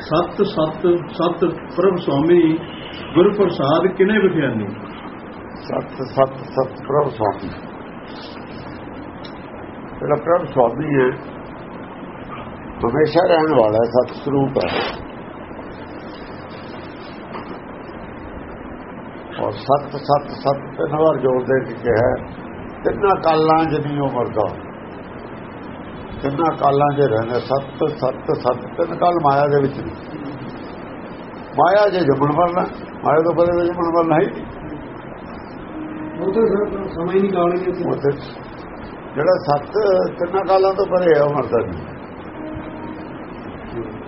ਸਤ ਸਤ ਸਤ ਪ੍ਰਭ ਸੁਆਮੀ ਗੁਰ ਪ੍ਰਸਾਦ ਕਿਨੇ ਵਿਖਿਆਨੀ ਸਤ ਸਤ ਸਤ ਪ੍ਰਭ ਸੁਆਮੀ ਜਿਹੜਾ ਪ੍ਰਭ ਸੁਆਮੀ ਹੈ, ਹਮੇਸ਼ਾ ਰਹਿਣ ਵਾਲਾ ਹੈ ਸਤ ਸਰੂਪ ਹੈ। ਔਰ ਸਤ ਸਤ ਸਤ ਤਿੰਨ ਵਾਰ ਜੋੜ ਦੇ ਕੇ ਕਿਹਾ ਤਿੰਨਾਂ ਕਾਲਾਂ ਜਦੀ ਉਹ ਮਰਦਾ। ਤਿੰਨਾਂ ਕਾਲਾਂ 'ਚ ਰਹਿੰਦਾ ਸਤ ਸਤ ਸਤ ਤਿੰਨ ਕਾਲ ਮਾਇਆ ਦੇ ਵਿੱਚ ਨੇ। ਮਾਇਆ ਜੇ ਜੰਮਣ ਵਾਲਾ ਮਾਇਆ ਤੋਂ ਪਰੇ ਜੰਮਣ ਵਾਲਾ ਹੈ ਉਹ ਤਾਂ ਨਹੀਂ ਕਾਉਣੀ ਉਹ ਤੇ ਜਿਹੜਾ ਸੱਤ ਤਿੰਨਾਂ ਕਾਲਾਂ ਤੋਂ ਪਰੇ ਹੈ ਉਹ ਮਰਦਾ ਨਹੀਂ।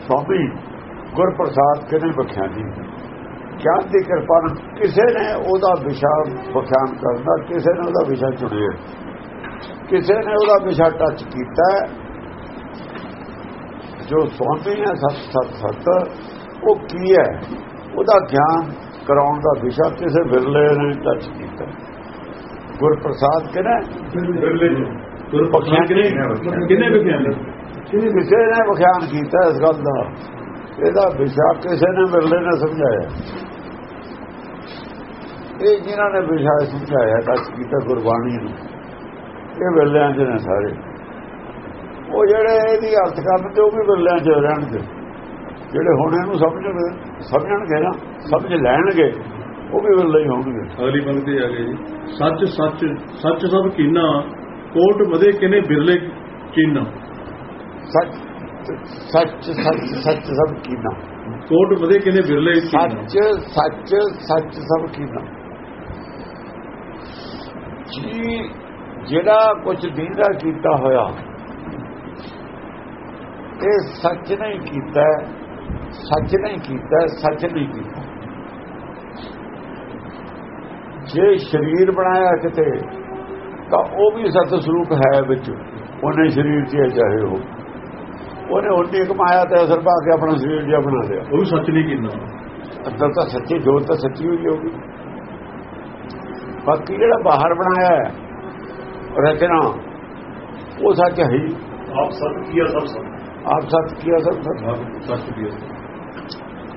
ਸਵਾਮੀ ਗੁਰ ਪ੍ਰਸਾਦ ਕਿਨੇ ਬਖਿਆ ਜੀ? ਗਿਆਨ ਦੀ ਕਿਰਪਾ ਨਾਲ ਕਿਸੇ ਨੇ ਉਹਦਾ ਵਿਸ਼ਾ ਬਖਿਆਨ ਕਰਦਾ ਕਿਸੇ ਨੇ ਉਹਦਾ ਵਿਸ਼ਾ ਚੁਣਿਆ। ਕਿਸੇ ਨੇ ਉਹਦਾ ਵਿਸ਼ਾ ਟੱਚ ਕੀਤਾ ਜੋ ਸਵਾਮੀ ਹੈ ਸਤ ਸਤ ਸਤ ਉਹ ਕੀ ਹੈ? ਉਹਦਾ ਗਿਆਨ ਕਰਾਉਣ ਦਾ ਵਿਸ਼ਾ ਕਿਸੇ ਵਿਰਲੇ ਨੇ ਟੱਚ ਕੀਤਾ। ਗੁਰ ਪ੍ਰਸਾਦ ਕਿਨੇ ਗੁਰ ਬਖਸ਼ਿਆ ਕਿਨੇ ਕਿਨੇ ਵਿਖਿਆਨੀ? ਕਿਸੇ ਨੇ ਵਿਖਿਆਨ ਕੀਤਾ ਇਸ ਗੱਲ ਦਾ? ਇਹਦਾ ਵਿਸ਼ਾ ਕਿਸੇ ਨੇ ਮਿਲਲੇ ਨੇ ਸਮਝਾਇਆ। ਇਹ ਜਿਨ੍ਹਾਂ ਨੇ ਵਿਸ਼ਾ ਸਮਝਾਇਆ ਟੱਚ ਕੀਤਾ ਗੁਰਬਾਣੀ ਨੂੰ। ਇਹ ਮਿਲਲਿਆਂ ਚ ਨੇ ਸਾਰੇ। ਉਹ ਜਿਹੜੇ ਇਹਦੀ ਅਰਥ ਕਰਨ ਤੇ ਉਹ ਵੀ ਮਿਲਲਿਆਂ ਚ ਰਹਿਣਗੇ। ਜਿਹੜੇ ਹੁਣ ਇਹਨੂੰ ਸਮਝਣ ਸਮਝਣਗੇ ਨਾ ਸਮਝ ਲੈਣਗੇ ਉਹ ਵੀ ਮਿਲਲੇ ਹੀ ਹੋਣਗੇ ਅਗਲੀ ਪੰਕਤੀ ਆ ਗਈ ਜੀ। ਸੱਚ ਸੱਚ ਸੱਚ ਸਭ ਕੀਨਾ ਕੋਟ ਮਦੇ ਕਿਨੇ ਬਿਰਲੇ ਚੀਨਾ। ਸੱਚ ਸੱਚ ਸੱਚ ਸੱਚ ਸਭ ਕੀਨਾ। ਕੋਟ ਮਦੇ ਕਿਨੇ ਬਿਰਲੇ ਚੀਨਾ। ਸੱਚ ਸੱਚ ਸੱਚ ਸਭ ਕੀਨਾ। ਜੀ ਜਿਹੜਾ ਕੁਝ ਦੀਦਾ ਕੀਤਾ ਹੋਇਆ ਇਹ ਸੱਚ ਨਹੀਂ ਕੀਤਾ ਸੱਚ ਨਹੀਂ ਕੀਤਾ ਸੱਚ ਨਹੀਂ ਕੀਤਾ। ਜੇ ਸਰੀਰ ਬਣਾਇਆ ਕਿਤੇ ਤਾਂ ਉਹ ਵੀ ਸਤ ਸਰੂਪ ਹੈ ਵਿੱਚ। ਉਹਨੇ ਸਰੀਰ 'ਚ ਚਾਹੇ ਹੋ ਉਹਨੇ ਉਲਟੀ ਕਮਾਇਆ ਤੇ ਅਸਰ ਪਾ ਕੇ ਆਪਣਾ ਸਰੀਰ ਜਿਹਾ ਬਣਾ ਲਿਆ। ਉਹ ਵੀ ਸੱਚ ਨਹੀਂ ਕੀਤਾ। ਅੰਦਰ ਤਾਂ ਸੱਚੀ ਜੋਤ ਤਾਂ ਸੱਚੀ ਹੋਈ ਹੋਗੀ ਬਾਕੀ ਜਿਹੜਾ ਬਾਹਰ ਬਣਾਇਆ ਹੈ ਰਚਨਾ ਉਹ ਸੱਚ ਹੈ ਆਪ ਸੱਚ ਕੀਆ ਸਭ ਸੱਚ। ਆਪ ਸੱਚ ਕੀਆ ਸਭ ਸੱਚ ਸੱਚ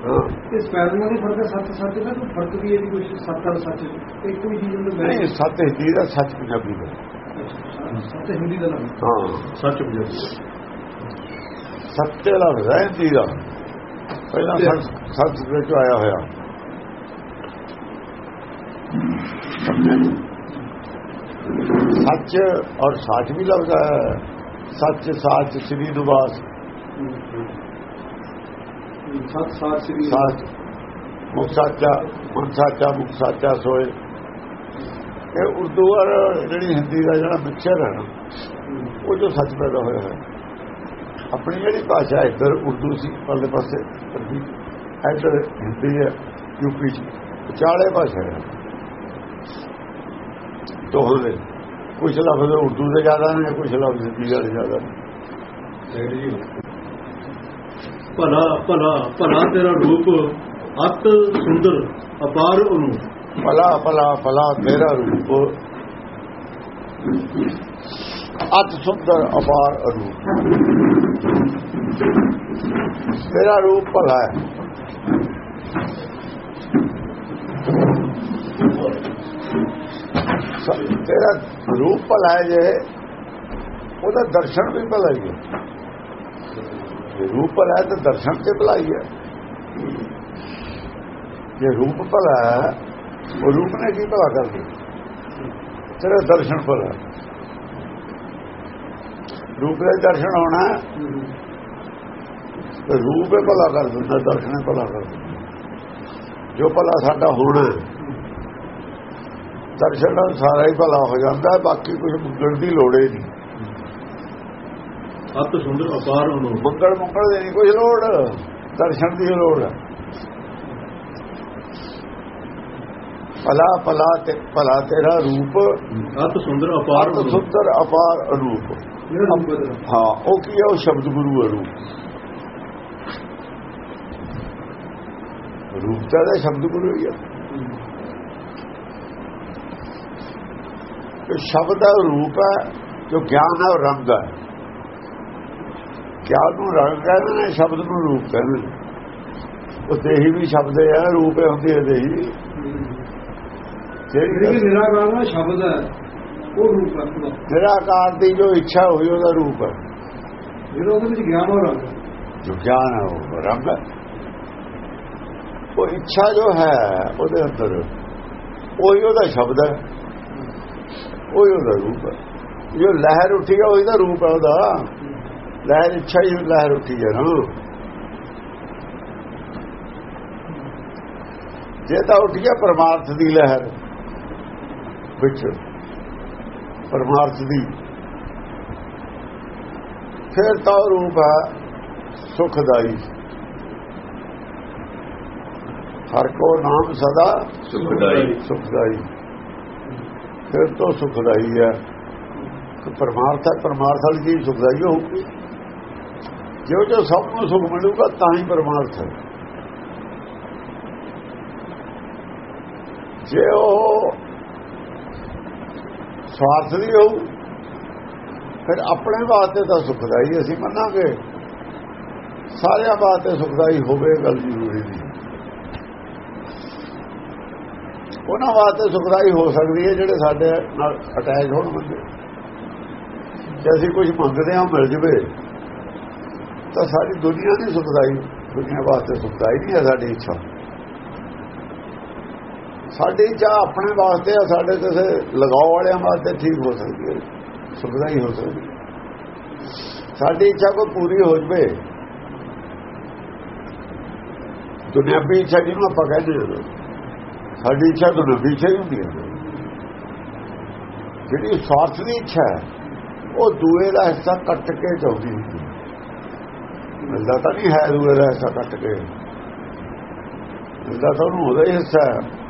ਹਾਂ। ਇਸ ਪੈਰਨਾ ਦੀ ਫ਼ਰਕ ਹੈ ਸੱਚ ਸੱਚ ਦਾ ਕੋਈ ਫ਼ਰਕ ਵੀ ਇਹਦੀ ਕੁਝ ਸੱਤ ਸੱਚ? ਇੱਕ ਵੀ ਚੀਜ਼ ਨੂੰ ਨਹੀਂ ਸੱਚ ਹਿੰਦੀ ਦਾ ਸੱਚ ਪੰਜਾਬੀ ਦਾ। ਸੱਚ ਹਿੰਦੀ ਦਾ ਨਾਮ। ਹਾਂ। ਸੱਚ ਬੁਝਾ ਸੱਚੇ ਲਫ਼ਜ਼ ਹੈ ਹਿੰਦੀ ਦਾ। ਪਹਿਲਾਂ ਸੰਸ- ਸੰਸਕ੍ਰਿਤ ਚ ਆਇਆ ਹੋਇਆ। ਸੱਚ ਔਰ ਸਾਚ ਵੀ ਲਫ਼ਜ਼ ਹੈ। ਸੱਚ ਸਾਚ ਸ੍ਰੀ ਨਿਵਾਸ। ਸੱਚ ਸਾਚ ਸ੍ਰੀ ਸਾਚ ਮੁਖ ਸਾਚਾ ਮਨ ਸਾਚਾ ਮੁਖ ਸਾਚਾ ਸੋਏ। ਇਹ ਉਰਦੂ ਔਰ ਜਿਹੜੀ ਹਿੰਦੀ ਦਾ ਜਿਹੜਾ ਮਿਕਸਚਰ ਹੈ ਨਾ ਉਹ ਜੋ ਸੱਚ ਪੈਦਾ ਹੋਇਆ ਹੈ। ਆਪਣੀ ਜਿਹੜੀ ਭਾਸ਼ਾ ਹੈ ਇੱਧਰ ਉਰਦੂ ਸੀ ਪਰਲੇ ਪਾਸੇ ਇੱਧਰ ਹਿੰਦੀ ਹੈ ਯੂਪੀ ਚ। ਵਿਚਾਲੇ ਭਾਸ਼ਾ ਹੈ। ਦੋਹਾਂ ਦੇ ਕੁਝ ਲਫ਼ਜ਼ ਉਰਦੂ ਦੇ ਜ਼ਿਆਦਾ ਨੇ ਕੁਝ ਲਫ਼ਜ਼ ਹਿੰਦੀ ਦੇ ਜ਼ਿਆਦਾ ਨੇ। ਭਲਾ ਭਲਾ ਭਲਾ ਤੇਰਾ ਰੂਪ ਅਤ ਸੁੰਦਰ, ਅਪਾਰ ਉਹਨੂੰ। ਭਲਾ ਭਲਾ ਭਲਾ ਤੇਰਾ ਰੂਪ ਅਤ ਸੁੰਦਰ, ਅਪਾਰ ਅਰੂਪ ਤੇਰਾ ਰੂਪ ਭਲਾ ਹੈ। ਤੇਰਾ ਰੂਪ ਭਲਾ ਹੈ ਜੇ, ਉਹਦਾ ਦਰਸ਼ਨ ਵੀ ਭਲਾ ਹੀ ਹੈ। ਜੇ ਰੂਪ ਭਲਾ ਹੈ ਤਾਂ ਦਰਸ਼ਨ ਤੇ ਭਲਾਈ ਹੈ। ਜੇ ਰੂਪ ਭਲਾ ਉਹ ਰੂਪ ਨੇ ਕੀ ਭਲਾ ਕਰ ਦਿੱਤਾ ਤੇਰਾ ਦਰਸ਼ਨ ਭਲਾ ਰੂਪ ਦੇ ਦਰਸ਼ਨ ਹੋਣਾ ਤੇ ਰੂਪ ਹੀ ਭਲਾ ਕਰ ਦਿੰਦਾ ਦਰਸ਼ਨ ਹੀ ਭਲਾ ਕਰ ਦਿੰਦਾ ਜੋ ਭਲਾ ਸਾਡਾ ਹੋਣਾ ਦਰਸ਼ਨ ਨਾਲ ਸਾਰਾ ਹੀ ਭਲਾ ਹੋ ਜਾਂਦਾ ਬਾਕੀ ਕੁਝ ਮੰਗਣ ਦੀ ਲੋੜ ਹੀ ਨਹੀਂ। ਅਤ ਸੁੰਦਰ ਅਪਾਰ ਉਹਨੂੰ ਮੰਗਲ ਮੰਗਲ ਦੀ ਨਹੀਂ ਕੋਈ ਲੋੜ। ਦਰਸ਼ਨ ਦੀ ਲੋੜ। ਹੈ ਭਲਾ ਭਲਾ ਤੇ ਭਲਾ ਤੇਰਾ ਰੂਪ। ਅਤ ਸੁੰਦਰ ਅਪਾਰ ਸੁੰਦਰ ਅਪਾਰ ਰੂਪ ਬਦਲ ਹਾਂ ਉਹ ਕੀ ਹੈ? ਉਹ ਸ਼ਬਦ ਗੁਰੂ ਅਰੂਪ ਰੂਪ। ਤਾਂ ਇਹਦਾ ਸ਼ਬਦ ਗੁਰੂ ਹੀ ਹੈ। ਸ਼ਬਦ ਦਾ ਰੂਪ ਹੈ ਜੋ ਗਿਆਨ ਹੈ ਉਹ ਰੰਗ ਹੈ। ਗਿਆਨ ਨੂੰ ਰੰਗ ਕਹਿੰਦੇ ਨੇ ਸ਼ਬਦ ਨੂੰ ਰੂਪ ਕਹਿੰਦੇ ਨੇ। ਉਹ ਦੇਹੀ ਵੀ ਸ਼ਬਦ ਹੈ ਰੂਪ ਹੈ ਹੁੰਦੀ ਹੈ ਦੇਹੀ ਜਿਹੜੀ ਨਿਰਾਕਾਰ ਦਾ ਸ਼ਬਦ ਹੈ ਉਹ ਰੂਪ ਹੈ। ਨਿਰਾਕਾਰ ਦੀ ਜੋ ਇੱਛਾ ਹੋਈ ਉਹਦਾ ਰੂਪ ਹੈ। ਜਿਹੜਾ ਉਹਦੇ ਵਿੱਚ ਗਿਆਨ ਹੋ ਰਹਾ ਜੋ ਗਿਆਨ ਹੈ ਉਹ ਰੰਗ ਹੈ। ਉਹ ਇੱਛਾ ਜੋ ਹੈ ਉਹਦੇ ਅੰਦਰ ਉਹੀ ਉਹਦਾ ਸ਼ਬਦ ਹੈ। ਉਹੀ ਉਹਦਾ ਰੂਪ ਹੈ। ਜੋ ਲਹਿਰ ਉੱਠੀ ਹੈ ਉਹੀ ਦਾ ਰੂਪ ਹੈ ਉਹਦਾ। ਲਹਿਰ ਇੱਛਾ ਹੀ ਲਹਿਰ ਉੱਠੀ ਹੈ ਨਾ। ਜੇ ਤਾਂ ਉੱਠੀ ਹੈ ਪਰਮਾਰਥ ਦੀ ਲਹਿਰ ਵਿੱਚ। ਪਰਮਾਰਥ ਦੀ। ਫਿਰ ਤਾਂ ਰੂਪ ਹੈ ਸੁਖਦਾਈ। ਹਰ ਕੋ ਨਾਮ ਸਦਾ ਸੁਖਦਾਈ। ਸੁਖਦਾਈ। ਫਿਰ ਤੋਂ ਸੁਖਦਾਈ ਹੈ ਪਰਮਾਰਥ ਹੈ ਪਰਮਾਰਥ ਵਾਲੀ ਚੀਜ਼ ਸੁਖਦਾਈ ਹੋਊਗੀ। ਜੋ ਜੋ ਸਭ ਨੂੰ ਸੁਖ ਮਿਲੂਗਾ ਤਾਂ ਹੀ ਪਰਮਾਰਥ ਹੈ। ਜੇ ਉਹ ਸਵਾਰਥ ਦੀ ਹੋਊ, ਫਿਰ ਆਪਣੇ ਵਾਸਤੇ ਤਾਂ ਸੁਖਦਾਈ ਅਸੀਂ ਮੰਨਾਂਗੇ। ਸਾਰਿਆਂ ਵਾਸਤੇ ਸੁਖਦਾਈ ਹੋਵੇ ਗੱਲ ਜ਼ਰੂਰੀ ਨਹੀਂ। ਉਹਨਾਂ ਵਾਸਤੇ ਸੁਖਦਾਈ ਹੋ ਸਕਦੀ ਹੈ ਜਿਹੜੇ ਸਾਡੇ ਨਾਲ ਅਟੈਚ ਹੋਣ ਬੰਦੇ। ਜੇ ਅਸੀਂ ਕੁਝ ਮੰਗਦੇ ਹਾਂ, ਮਿਲ ਜਵੇ। ਤਾਂ ਸਾਰੀ ਦੁਨੀਆ ਦੀ ਸੁਖਦਾਈ, ਦੁਨੀਆ ਵਾਸਤੇ ਸੁਖਦਾਈ ਨਹੀਂ ਹੈ ਸਾਡੀ ਇੱਛਾ। ਸਾਡੀ ਇੱਛਾ ਆਪਣੇ ਵਾਸਤੇ ਆ, ਸਾਡੇ ਕਿਸੇ ਲਗਾਓ ਵਾਲਿਆਂ ਵਾਸਤੇ ਠੀਕ ਹੋ ਸਕਦੀ ਹੈ, ਸੁਖਦਾਈ ਹੋ ਸਕਦੀ ਹੈ। ਸਾਡੀ ਇੱਛਾ ਕੋਈ ਪੂਰੀ ਹੋ ਜਵੇ। ਦੁਨਿਆਵੀ ਇੱਛਾ ਜਿਹਨੂੰ ਆਪਾਂ ਕਹਿੰਦੇ ਹਾਂ। ਸਾਡੀ ਇੱਛਾ ਦੁਨਿਆਵੀ ਇੱਛਾ ਹੀ ਹੁੰਦੀ ਹੈ। ਜਿਹੜੀ ਸਵਾਰਥ ਦੀ ਇੱਛਾ ਹੈ, ਉਹ ਦੂਏ ਦਾ ਹਿੱਸਾ ਕੱਟ ਕੇ ਚਾਹੁੰਦੀ ਹੁੰਦੀ ਹੈ। ਮਿਲਦਾ ਤਾਂ ਨਹੀਂ ਹੈ ਦੂਏ ਦਾ ਹਿੱਸਾ ਕੱਟ ਕੇ। ਮਿਲਦਾ ਤਾਂ ਉਹਨੂੰ ਉਹਦਾ ਹੀ ਹਿੱਸਾ ਹੈ।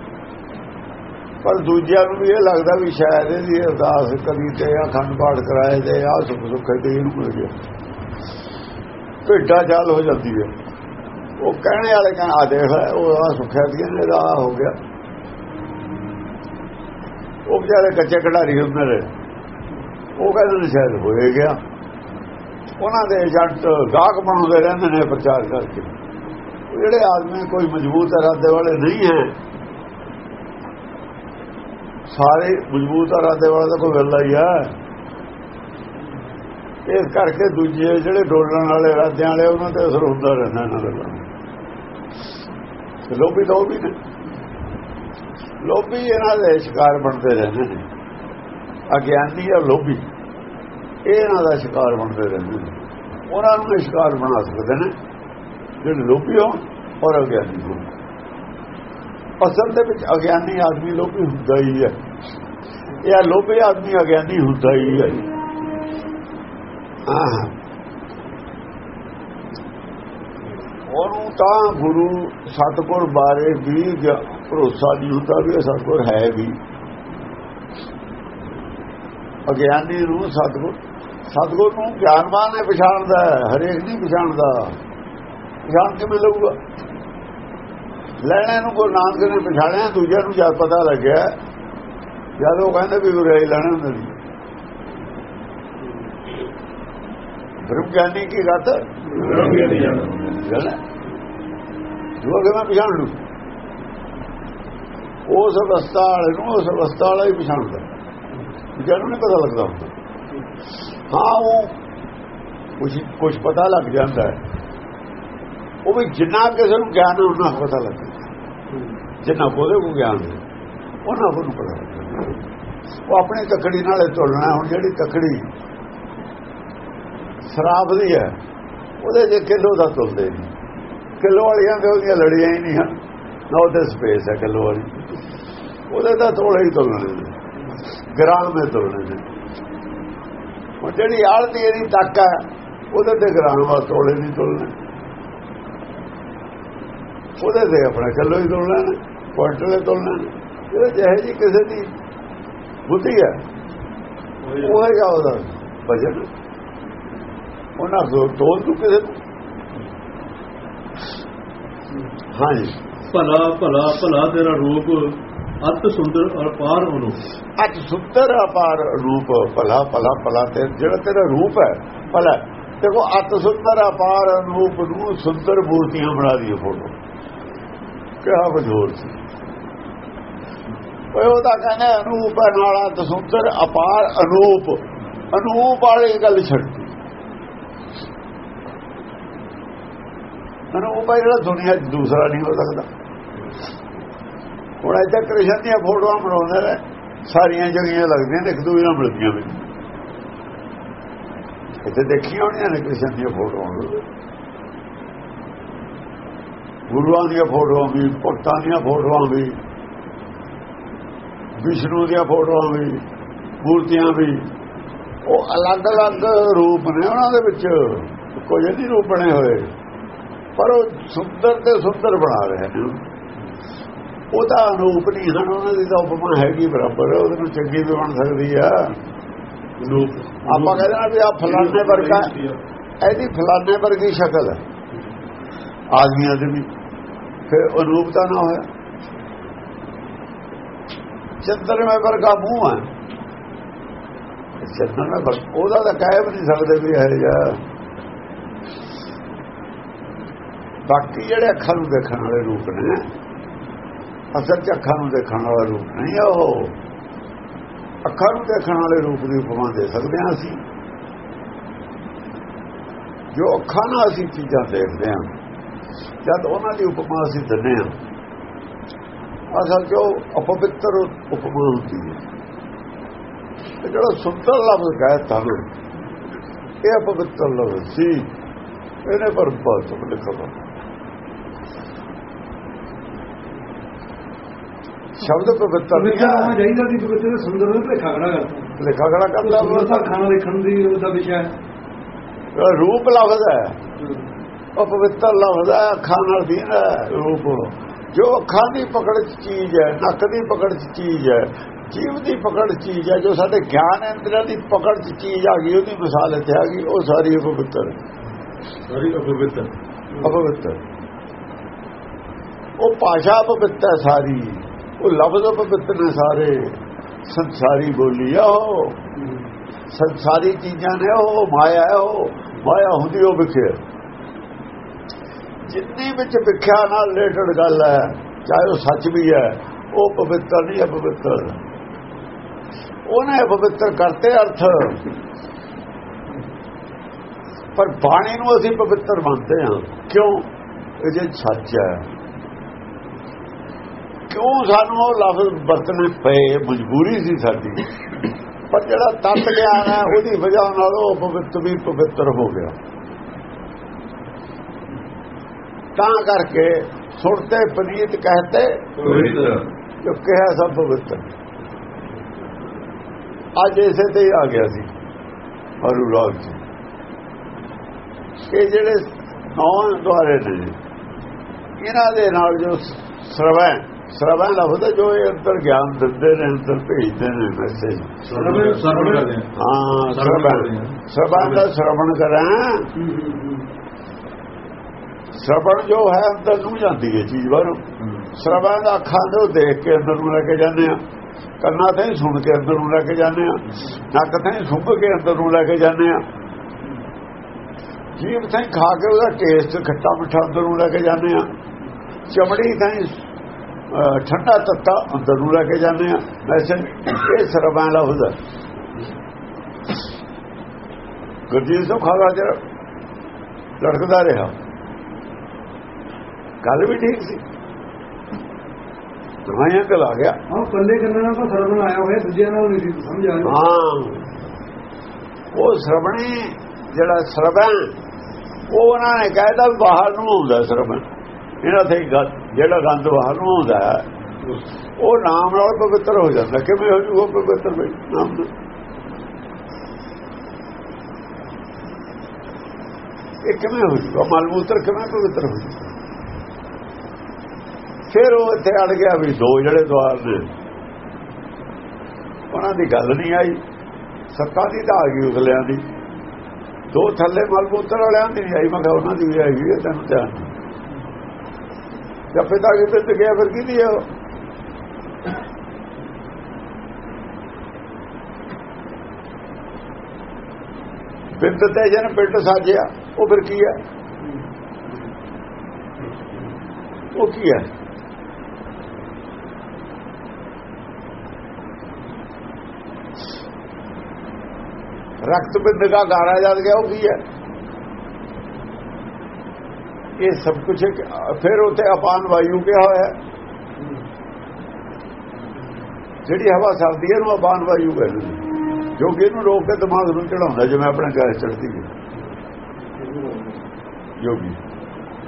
ਪਰ ਦੂਜਿਆਂ ਨੂੰ ਵੀ ਇਹ ਲੱਗਦਾ ਵੀ ਸ਼ਾਇਦ ਇਹਦੀ ਅਰਦਾਸ ਕਦੀ ਤੇ ਆ, ਖੰਡ ਪਾਠ ਕਰਾਏ ਤੇ ਆ, ਸੁਖ ਸੁੱਖੇ ਤੇ ਇਹਨੂੰ ਮਿਲ ਗਿਆ। ਭੇਡਾਂ ਚਾਲ ਹੋ ਜਾਂਦੀ ਹੈ। ਉਹ ਕਹਿਣੇ ਵਾਲੇ ਕਹਿੰਦੇ ਆ ਦੇਖ ਉਹ ਆ ਸੁੱਖਿਆ ਦੀ ਇਹਦਾ ਆਹ ਹੋ ਗਿਆ। ਉਹ ਵਿਚਾਰੇ ਕੱਚੇ ਕਢਾਰੀ ਹੁੰਦੇ ਨੇ। ਉਹ ਕਹਿੰਦੇ ਨੇ ਸ਼ਾਇਦ ਹੋਏ ਗਿਆ। ਉਹਨਾਂ ਦੇ ਏਜੰਟ ਗਾਹਕ ਬਣਾਉਂਦੇ ਰਹਿੰਦੇ ਨੇ ਪ੍ਰਚਾਰ ਕਰਕੇ। ਜਿਹੜੇ ਆਦਮੀ ਕੋਈ ਮਜ਼ਬੂਤ ਇਰਾਦੇ ਵਾਲੇ ਨਹੀਂ ਹੈ, ਸਾਰੇ ਮਜ਼ਬੂਤ ਇਰਾਦੇ ਵਾਲਾ ਤਾਂ ਕੋਈ ਗੱਲਾਂ ਹੀ ਹੈ ਇਸ ਕਰਕੇ ਦੂਜੇ ਜਿਹੜੇ ਡੋਲਣ ਵਾਲੇ ਇਰਾਦਿਆਂ ਵਾਲੇ, ਉਹਨਾਂ ਤੇ ਅਸਰ ਹੁੰਦਾ ਰਹਿੰਦਾ ਇਹਨਾਂ ਦਾ ਤੇ ਲੋਭੀ ਨੇ। ਲੋਭੀ ਇਹਨਾਂ ਦੇ ਸ਼ਿਕਾਰ ਬਣਦੇ ਰਹਿੰਦੇ ਨੇ। ਅਗਿਆਨੀ ਆ ਲੋਭੀ। ਇਹ ਇਹਨਾਂ ਦਾ ਸ਼ਿਕਾਰ ਬਣਦੇ ਰਹਿੰਦੇ ਨੇ। ਉਹਨਾਂ ਨੂੰ ਇਹ ਸ਼ਿਕਾਰ ਬਣਾ ਸਕਦੇ ਨੇ। ਜਿਹੜੇ ਲੋਭੀ ਹੋਣ ਔਰ ਅਗਿਆਨੀ ਹੋਣ ਅਸਲ ਦੇ ਵਿੱਚ ਅਗਿਆਨੀ ਆਦਮੀ ਲੋਭੀ ਹੁੰਦਾ ਹੀ ਹੈ। ਇਹ ਲੋਭੀ ਆਦਮੀ ਅਗਿਆਨੀ ਹੁੰਦਾ ਹੀ ਹੈ। ਉਹਨੂੰ ਤਾਂ ਗੁਰੂ ਸਤਗੁਰ ਬਾਰੇ ਵੀ ਭਰੋਸਾ ਨਹੀਂ ਹੁੰਦਾ ਵੀ ਇਹ ਸਤਗੁਰ ਹੈ ਵੀ। ਅਗਿਆਨੀ ਨੂੰ ਸਤਗੁਰ ਸਤਗੁਰ ਨੂੰ ਗਿਆਨਵਾਨ ਨੇ ਪਛਾਣਦਾ ਹਰੇਕ ਨਹੀਂ ਪਛਾਣਦਾ। ਪਛਾਣ ਕਿਵੇਂ ਲਊਗਾ? ਲੈਣੇ ਨੂੰ ਕੋਈ ਨਾਨਕ ਨੇ ਪਛਾਣਿਆ ਦੂਜਿਆਂ ਨੂੰ ਜਦ ਪਤਾ ਲੱਗਿਆ ਜਦ ਉਹ ਕਹਿੰਦੇ ਵੀ ਗੁਰਾਈ ਲੈਣਾ ਹੁੰਦੇ ਸੀ। ਬ੍ਰਹਮ ਗਿਆਨੀ ਕੀ ਗੱਲ? ਗੱਲ ਹੈ? ਜੋ ਕਿ ਮੈਂ ਪਛਾਣ ਲੂ ਉਸ ਅਵਸਥਾ ਵਾਲੇ ਨੂੰ ਉਸ ਅਵਸਥਾ ਵਾਲਾ ਹੀ ਪਛਾਣਦਾ। ਜਿਹਨੂੰ ਨਹੀਂ ਪਤਾ ਲੱਗਦਾ ਹੁੰਦਾ। ਹਾਂ, ਉਹ ਕੁਝ ਕੁਝ ਪਤਾ ਲੱਗ ਜਾਂਦਾ ਹੈ। ਉਹ ਵੀ ਜਿੰਨਾ ਕਿਸੇ ਨੂੰ ਗਿਆਨ ਹੈ, ਉਹਨਾਂ ਨੂੰ ਪਤਾ ਲੱਗਦਾ ਜਿੰਨਾ ਉਹਦੇ ਨੂੰ ਗਿਆਨ ਹੈ। ਉਹਨਾਂ ਨੂੰ ਪਤਾ ਲੱਗਦਾ ਉਹ ਆਪਣੀ ਤਕੜੀ ਨਾਲੇ ਤੁਲਣਾ ਹੁਣ ਜਿਹੜੀ ਤਕੜੀ ਸ਼ਰਾਬ ਦੀ ਹੈ, ਉਹਦੇ ਜੇ ਕਿਲੋ ਦਾ ਤੁਲਦੇ ਨੇ। ਕਿਲੋ ਵਾਲੀਆਂ ਤੇ ਉਹਦੀਆਂ ਲੜੀਆਂ ਹੀ ਨਹੀਂ ਹਨ। ਨਾ ਉਹਦੇ ਸਪੇਸ ਹੈ ਕਿਲੋ ਵਾਲੀ। ਉਹਦੇ ਤਾਂ ਥੋੜਾ ਹੀ ਤੁਲਣੇ ਨੇ। ਗ੍ਰਾਮ ਮੇ ਤੁਲਣੇ ਨੇ। ਉਹ ਜਿਹੜੀ ਆਲਤੀ ਇਹਦੀ ਤੱਕ ਹੈ, ਉਹਦੇ ਤੇ ਗ੍ਰਾਮ ਵਾ ਤੋਲੇ ਨਹੀਂ ਤੁਲਣੇ। ਉਹਦੇ ਤੇ ਆਪਣਾ ਕਿਲੋ ਹੀ ਤੁਲਣਾ ਨੇ ਕੁਆਂਟਲੇ ਤੁਲਣਾ ਨੇ। ਇਹ ਜਿਹੇ ਜੀ ਕਿਸੇ ਦੀ ਬੁੱਧੀ ਹੈ, ਉਹ ਹੈਗਾ ਉਹਦਾ ਵਜਨ ਉਹਨਾਂ ਤੋਂ ਤੋਲ ਤੂੰ ਕਿਸੇ ਨੂੰ। ਹਾਂਜੀ। ਭਲਾ ਭਲਾ ਭਲਾ ਤੇਰਾ ਰੂਪ ਅਤ ਸੁੰਦਰ ਅਪਾਰ ਪਾਰ ਉਹਨੂੰ ਸੁੰਦਰ ਅਪਾਰ ਰੂਪ, ਭਲਾ ਭਲਾ ਭਲਾ ਤੇ ਜਿਹੜਾ ਤੇਰਾ ਰੂਪ ਹੈ, ਭਲਾ। ਦੇਖੋ ਅਤ ਸੁੰਦਰ ਅਪਾਰ ਰੂਪ ਨੂੰ ਸੁੰਦਰ ਮੂਰਤੀਆਂ ਬਣਾ ਦੀ ਫੋਟੋ। ਕਿਹਾ ਬਜੋਰ ਸੀ। ਉਹ ਉਹਦਾ ਕਹਿੰਦਾ ਅਨੂਪ ਹੈ, ਨਾਲਾ ਦਸੁੰਦਰ ਅਪਾਰ ਅਨੂਪ। ਅਨੂਪ ਵਾਲੀ ਗੱਲ ਛੱਡਦੀ ਅਨੂਪ ਹੈ ਜਿਹੜਾ ਦੁਨੀਆ 'ਚ ਦੂਸਰਾ ਨਹੀਂ ਹੋ ਸਕਦਾ। ਹੁਣ ਇੱਥੇ ਕ੍ਰਿਸ਼ਨ ਦੀਆਂ ਫੋਟੋਆਂ ਬਣਾਉਂਦੇ ਨੇ ਸਾਰੀਆਂ ਜਗ੍ਹੀਆਂ ਲੱਗਦੀਆਂ ਨੇ, ਇੱਕ ਦੂਜੇ ਨਾਲ ਮਿਲਦੀਆਂ ਵੀ ਇੱਥੇ ਦੇਖੀਆਂ ਹੋਣੀਆਂ ਨੇ ਕ੍ਰਿਸ਼ਨ ਦੀਆਂ ਫੋਟੋਆਂ। ਗੁਰੂਆਂ ਦੀਆਂ ਫੋਟੋਆਂ ਵੀ, ਭਗਤਾਂ ਦੀਆਂ ਫੋਟੋਆਂ ਵੀ, ਵਿਸ਼ਨੂੰ ਦੀਆਂ ਫੋਟੋਆਂ ਵੀ, ਮੂਰਤੀਆਂ ਵੀ। ਉਹ ਅਲੱਗ-ਅਲੱਗ ਰੂਪ ਨੇ ਉਹਨਾਂ ਦੇ ਵਿੱਚ। ਕੋਈ ਨਹੀਂ ਰੂਪ ਬਣੇ ਹੋਏ। ਪਰ ਉਹ ਸੁੰਦਰ ਤੇ ਸੁੰਦਰ ਬਣਾ ਰਹੇ ਨੇ। ਉਹਦਾ ਅਨੂਪ ਨਹੀਂ ਹਨ ਉਹਨਾਂ ਦੀ ਤਾਂ ਉਪਮਾ ਹੈਗੀ ਬਰਾਬਰ ਉਹਦੇ ਨੂੰ ਚੰਗੀ ਵੀ ਬਣ ਸਕਦੀ ਆ। ਆਪਾਂ ਕਹਿੰਦੇ ਆ ਵੀ ਆ ਫਲਾਣੇ ਵਰਗਾ ਇਹਦੀ ਫਲਾਣੇ ਵਰਗੀ ਸ਼ਕਲ ਹੈ। ਆਦਮੀਆਂ ਦੇ ਵੀ। ਫਿਰ ਅਨੂਪ ਤਾਂ ਨਾ ਹੋਇਆ। ਚੰਦਰਮੇ ਵਰਗਾ ਮੂੰਹ ਹੈ। ਚੰਦਰਮੇ ਵਰਗਾ ਉਹਦਾ ਤਾਂ ਵੀ ਨਹੀਂ ਸਕਦੇ ਵੀ ਹੈ ਜਾ ਬਾਕੀ ਜਿਹੜੇ ਅੱਖਾਂ ਨੂੰ ਦੇਖਣ ਵਾਲੇ ਰੂਪ ਨੇ ਅਸਲ ਚ ਅੱਖਾਂ ਨੂੰ ਦੇਖਣ ਵਾਲਾ ਰੂਪ ਨਹੀਂ ਹੈ ਉਹ। ਅੱਖਾਂ ਨੂੰ ਦੇਖਣ ਵਾਲੇ ਰੂਪ ਦੀ ਉਪਮਾ ਦੇ ਸਕਦੇ ਹਾਂ ਅਸੀਂ। ਜੋ ਅੱਖਾਂ ਨਾਲ ਅਸੀਂ ਚੀਜ਼ਾਂ ਦੇਖਦੇ ਹਾਂ, ਜਦ ਉਹਨਾਂ ਦੀ ਉਪਮਾ ਅਸੀਂ ਦਿੰਦੇ ਹਾਂ, ਅਸਲ ਜੋ ਅਪਵਿੱਤਰ ਉਪਮਾ ਹੁੰਦੀ ਹੈ। ਜਿਹੜਾ ਸੁੰਦਰ ਲਫ਼ਜ਼ ਕਹਿਤਾ ਨਾ, ਇਹ ਅਪਵਿੱਤਰ ਲਫ਼ਜ਼ ਸੀ, ਇਹਨੇ ਪਰ ਬਹੁਤ ਲਿਖਿਆ ਸ਼ਬਦ ਪਵਿੱਤਰ ਨਹੀਂ ਹੋਣਾ ਚਾਹੀਦਾ ਸੀ ਪਵਿੱਤਰ ਸੁੰਦਰ ਨੂੰ ਭੇਖਾ ਖੜਾ ਕਰਤਾ ਲਿਖਾ ਖੜਾ ਕਰਦਾ ਸੁੰਦਰਤਾ ਖਾਣਾ ਦੇਖਣ ਦੀ ਉਹਦਾ ਵਿਸ਼ਾ ਹੈ। ਰੂਪ ਲਫ਼ਜ਼ ਹੈ। ਉਹ ਪਵਿੱਤਰ ਲਫ਼ਜ਼ ਹੈ ਅੱਖਾਂ ਨਾਲ ਦੀ ਨਾ ਰੂਪ। ਜੋ ਅੱਖਾਂ ਦੀ ਪਕੜ ਚ ਚੀਜ਼ ਹੈ ਨੱਕ ਦੀ ਪਕੜ ਚ ਚੀਜ਼ ਹੈ ਜੀਵ ਦੀ ਪਕੜ ਚੀਜ਼ ਹੈ ਜੋ ਸਾਡੇ ਗਿਆਨ ਇੰਦਰੀਆਂ ਦੀ ਪਕੜ ਚ ਚੀਜ਼ ਆ ਗਈ ਉਹਦੀ ਮਿਸਾਲ ਇੱਥੇ ਆ ਗਈ ਉਹ ਸਾਰੀ ਪਵਿੱਤਰ ਸਾਰੀ ਅਪਵਿੱਤਰ। ਅਪਵਿੱਤਰ। ਉਹ ਭਾਸ਼ਾ ਪਵਿੱਤਰ ਹੈ ਸਾਰੀ। ਉਹ ਲਫ਼ਜ਼ ਪਵਿੱਤਰ ਨੇ ਸਾਰੇ ਸੰਸਾਰੀ ਬੋਲੀ ਆ ਉਹ। ਸੰਸਾਰੀ ਚੀਜ਼ਾਂ ਨੇ ਉਹ ਮਾਇਆ ਹੈ ਉਹ। ਮਾਇਆ ਹੁੰਦੀ ਉਹ ਵਿਖੇ। ਜਿੰਨੀ ਵਿੱਚ ਵਿਖਿਆ ਨਾਲ ਰਿਲੇਟਡ ਗੱਲ ਹੈ, ਚਾਹੇ ਉਹ ਸੱਚ ਵੀ ਹੈ, ਉਹ ਪਵਿੱਤਰ ਨਹੀਂ ਹੈ ਪਵਿੱਤਰ। ਉਹਨੇ ਪਵਿੱਤਰ ਕਰਤੇ ਅਰਥ। ਪਰ ਬਾਣੀ ਨੂੰ ਅਸੀਂ ਪਵਿੱਤਰ ਮੰਨਦੇ ਹਾਂ। ਕਿਉਂ? ਇਹ ਜੇ ਸੱਚ ਹੈ। ਕਿਉਂ ਸਾਨੂੰ ਉਹ ਲਫ਼ਜ਼ ਵਰਤਨੇ ਪਏ ਮਜਬੂਰੀ ਸੀ ਸਾਡੀ। ਪਰ ਜਿਹੜਾ ਤਤ ਗਿਆਨ ਹੈ ਉਹਦੀ ਵਜ੍ਹਾ ਨਾਲ ਉਹ ਪਵਿੱਤਰ ਵੀ ਪਵਿੱਤਰ ਹੋ ਗਿਆ। ਤਾਂ ਕਰਕੇ ਸੁਣਤੇ ਪਨੀਤ ਕਹਤੇ ਜੋ ਕਿਹਾ ਸਭ ਪਵਿੱਤਰ। ਅੱਜ ਇਸੇ ਤੇ ਆ ਗਿਆ ਸੀ ਹਰੂ ਰਾਗ ਜੀ। ਇਹ ਜਿਹੜੇ ਨੌਂ ਦੁਆਰੇ ਨੇ ਇਹਨਾਂ ਦੇ ਨਾਲ ਜੋ ਸਰਵੈ ਸਰਵੈ ਲਫ਼ਜ਼ ਹੈ ਜੋ ਇਹ ਅੰਦਰ ਗਿਆਨ ਦਿੰਦੇ ਨੇ ਅੰਦਰ ਭੇਜਦੇ ਨੇ ਮੈਸੇਜ ਸਰਵਣ ਸਰਵਣ ਹਾਂ ਸਰਵਣ ਦਾ ਸਰਵਣ ਕਰਾਂ। ਸਰਵਣ ਜੋ ਹੈ ਅੰਦਰ ਨੂੰ ਜਾਂਦੀ ਹੈ ਚੀਜ਼ ਬਾਹਰੋਂ। ਸਰਵੈ ਦਾ ਅੱਖਾਂ ਤੋਂ ਦੇਖ ਕੇ ਅੰਦਰ ਨੂੰ ਲੈ ਕੇ ਜਾਂਦੇ ਆ। ਕੰਨਾਂ ਤੇ ਸੁਣ ਕੇ ਅੰਦਰ ਨੂੰ ਲੈ ਕੇ ਜਾਂਦੇ ਆ। ਨੱਕ ਤੇ ਸੁੰਘ ਕੇ ਅੰਦਰ ਨੂੰ ਲੈ ਕੇ ਜਾਂਦੇ ਆ। ਜੀਭ ਤੇ ਖਾ ਕੇ ਉਹਦਾ ਟੇਸਟ ਖੱਟਾ ਮਿੱਠਾ ਅੰਦਰ ਨੂੰ ਲੈ ਕੇ ਜਾਂਦੇ ਆ। ਚਮੜੀ ਤੇ ਠੰਡਾ ਤੱਤਾ ਅੰਦਰ ਨੂੰ ਲੈ ਕੇ ਜਾਂਦੇ ਆ। ਵੈਸੇ ਇਹ ਸਰਵੈ ਲਫ਼ਜ਼ ਹੈ ਗੁਰਜੀਤ ਸਿੰਘ ਖਾਗਾ ਜਰਾ ਲੜਕਦਾ ਰਿਹਾ। ਗੱਲ ਵੀ ਠੀਕ ਸੀ। ਦਵਾਈਆਂ ਤੇ ਲਾ ਗਿਆ। ਹਾਂ ਕੱਲੇ ਕੰਨਾਂ ਨਾਲ ਤਾਂ ਸਰਵਣ ਆਇਆ ਹੋਇਆ ਦੂਜਿਆਂ ਨਾਲ ਨਹੀਂ ਸਮਝ ਆਇਆ। ਹਾਂ। ਉਹ ਸਰਵਣੀ ਜਿਹੜਾ ਸਰਵਣ ਉਹ ਉਹਨਾਂ ਨੇ ਕਹਿਦਾ ਬਾਹਰ ਨੂੰ ਆਉਂਦਾ ਸਰਵਣ। ਇਹਨਾਂ ਤੇ ਗ- ਜਿਹੜਾ ਗੰਦ ਬਾਹਰ ਨੂੰ ਆਉਂਦਾ ਉਹ ਨਾਮ ਨਾਲ ਪਵਿੱਤਰ ਹੋ ਜਾਂਦਾ। ਕਿਵੇਂ ਹੋ ਜੂਗਾ ਪਵਿੱਤਰ ਬਈ? ਨਾਮ ਇਹ ਕਿਵੇਂ ਹੋ ਜੂਗਾ? ਮਲ ਮੂਤਰ ਕਿਵੇਂ ਪਵਿੱਤਰ ਹੋ ਜੂਗਾ? ਫਿਰ ਉਹ ਇੱਥੇ ਅੜ ਗਿਆ ਵੀ ਦੋ ਜਿਹੜੇ ਦਵਾਰ ਨੇ। ਉਹਨਾਂ ਦੀ ਗੱਲ ਨਹੀਂ ਆਈ। ਸੱਤਾ ਦੀ ਤਾਂ ਆ ਗਈ ਉਗਲਿਆਂ ਦੀ। ਦੋ ਥੱਲੇ ਮਲਬੂਤਰ ਵਾਲਿਆਂ ਦੀ ਨਹੀਂ ਆਈ, ਮੈਂ ਕਿਹਾ ਉਹਨਾਂ ਦੀ ਵੀ ਆਈ ਹੈ, ਤੈਨੂੰ ਧਿਆਨ जब पिता के पिता गया, फिर की दिया हो बिंदते जन पिंड साजिया, वो फिर की है? वो की है? रक्त बिंद का गारा जात गया, वो की है? ਇਹ ਸਭ ਕੁਝ ਫਿਰ ਉੱਥੇ ਅਪਾਨ ਵਾਯੂ ਕਿਹਾ ਹੋਇਆ। ਜਿਹੜੀ ਹਵਾ ਚੱਲਦੀ ਹੈ ਉਹਨੂੰ ਅਪਾਨ ਵਾਯੂ ਕਹਿੰਦੇ ਨੇ। ਜੋ ਕਿ ਇਹਨੂੰ ਰੋਕ ਕੇ ਦਿਮਾਗ ਨੂੰ ਚੜਾਉਂਦਾ ਜਿਵੇਂ ਆਪਣੇ ਗੈਸ ਚੜਦੀ ਹੈ। ਯੋਗੀ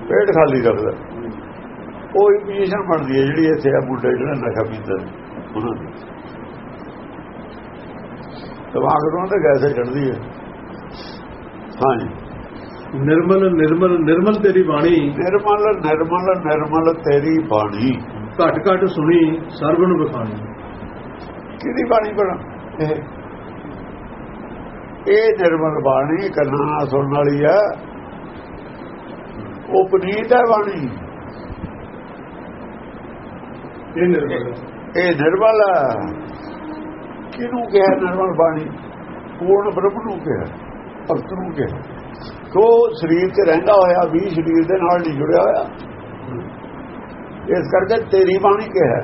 ਪੇਟ ਖਾਲੀ ਰੱਖਦਾ ਉਹ ਹੀ ਪੋਜੀਸ਼ਨ ਬਣਦੀ ਹੈ, ਜਿਹੜੀ ਇੱਥੇ ਆ ਮੁੰਡੇ ਜਿਹੜਾ ਨਸ਼ਾ ਪੀਂਦੇ ਉਹਨਾਂ ਦੀ। ਦਿਮਾਗ ਨੂੰ ਤਾਂ ਗੈਸ ਚੜਦੀ ਹੈ। ਹਾਂਜੀ। ਨਿਰਮਲ ਨਿਰਮਲ ਨਿਰਮਲ ਤੇਰੀ ਬਾਣੀ। ਨਿਰਮਲ ਨਿਰਮਲ ਨਿਰਮਲ ਤੇਰੀ ਬਾਣੀ। ਘਟ ਘਟ ਸੁਣੀ ਸਰਬ ਨੂੰ ਬਖਾਣੀ ਕਿਹਦੀ ਬਾਣੀ ਬਣਾ? ਇਹ। ਨਿਰਮਲ ਬਾਣੀ ਕੰਨਾਂ ਸੁਣਨ ਵਾਲੀ ਹੈ ਉਹ ਪੁਨੀਤ ਹੈ ਬਾਣੀ। ਇਹ ਨਿਰਮਲ ਇਹ ਨਿਰਮਲ। ਕਿਹਨੂੰ ਕਿਹਾ ਨਿਰਮਲ ਬਾਣੀ? ਪੂਰਨ ਬ੍ਰਹਮ ਨੂੰ ਕਿਹਾ ਭਗਤ ਨੂੰ ਕਿਹਾ। ਕੋ ਸਰੀਰ 'ਚ ਰਹਿੰਦਾ ਹੋਇਆ ਵੀ ਸਰੀਰ ਦੇ ਨਾਲ ਨਹੀਂ ਜੁੜਿਆ ਹੋਇਆ। ਇਸ ਕਰਕੇ ਤੇਰੀ ਬਾਣੀ ਕਿਹਾ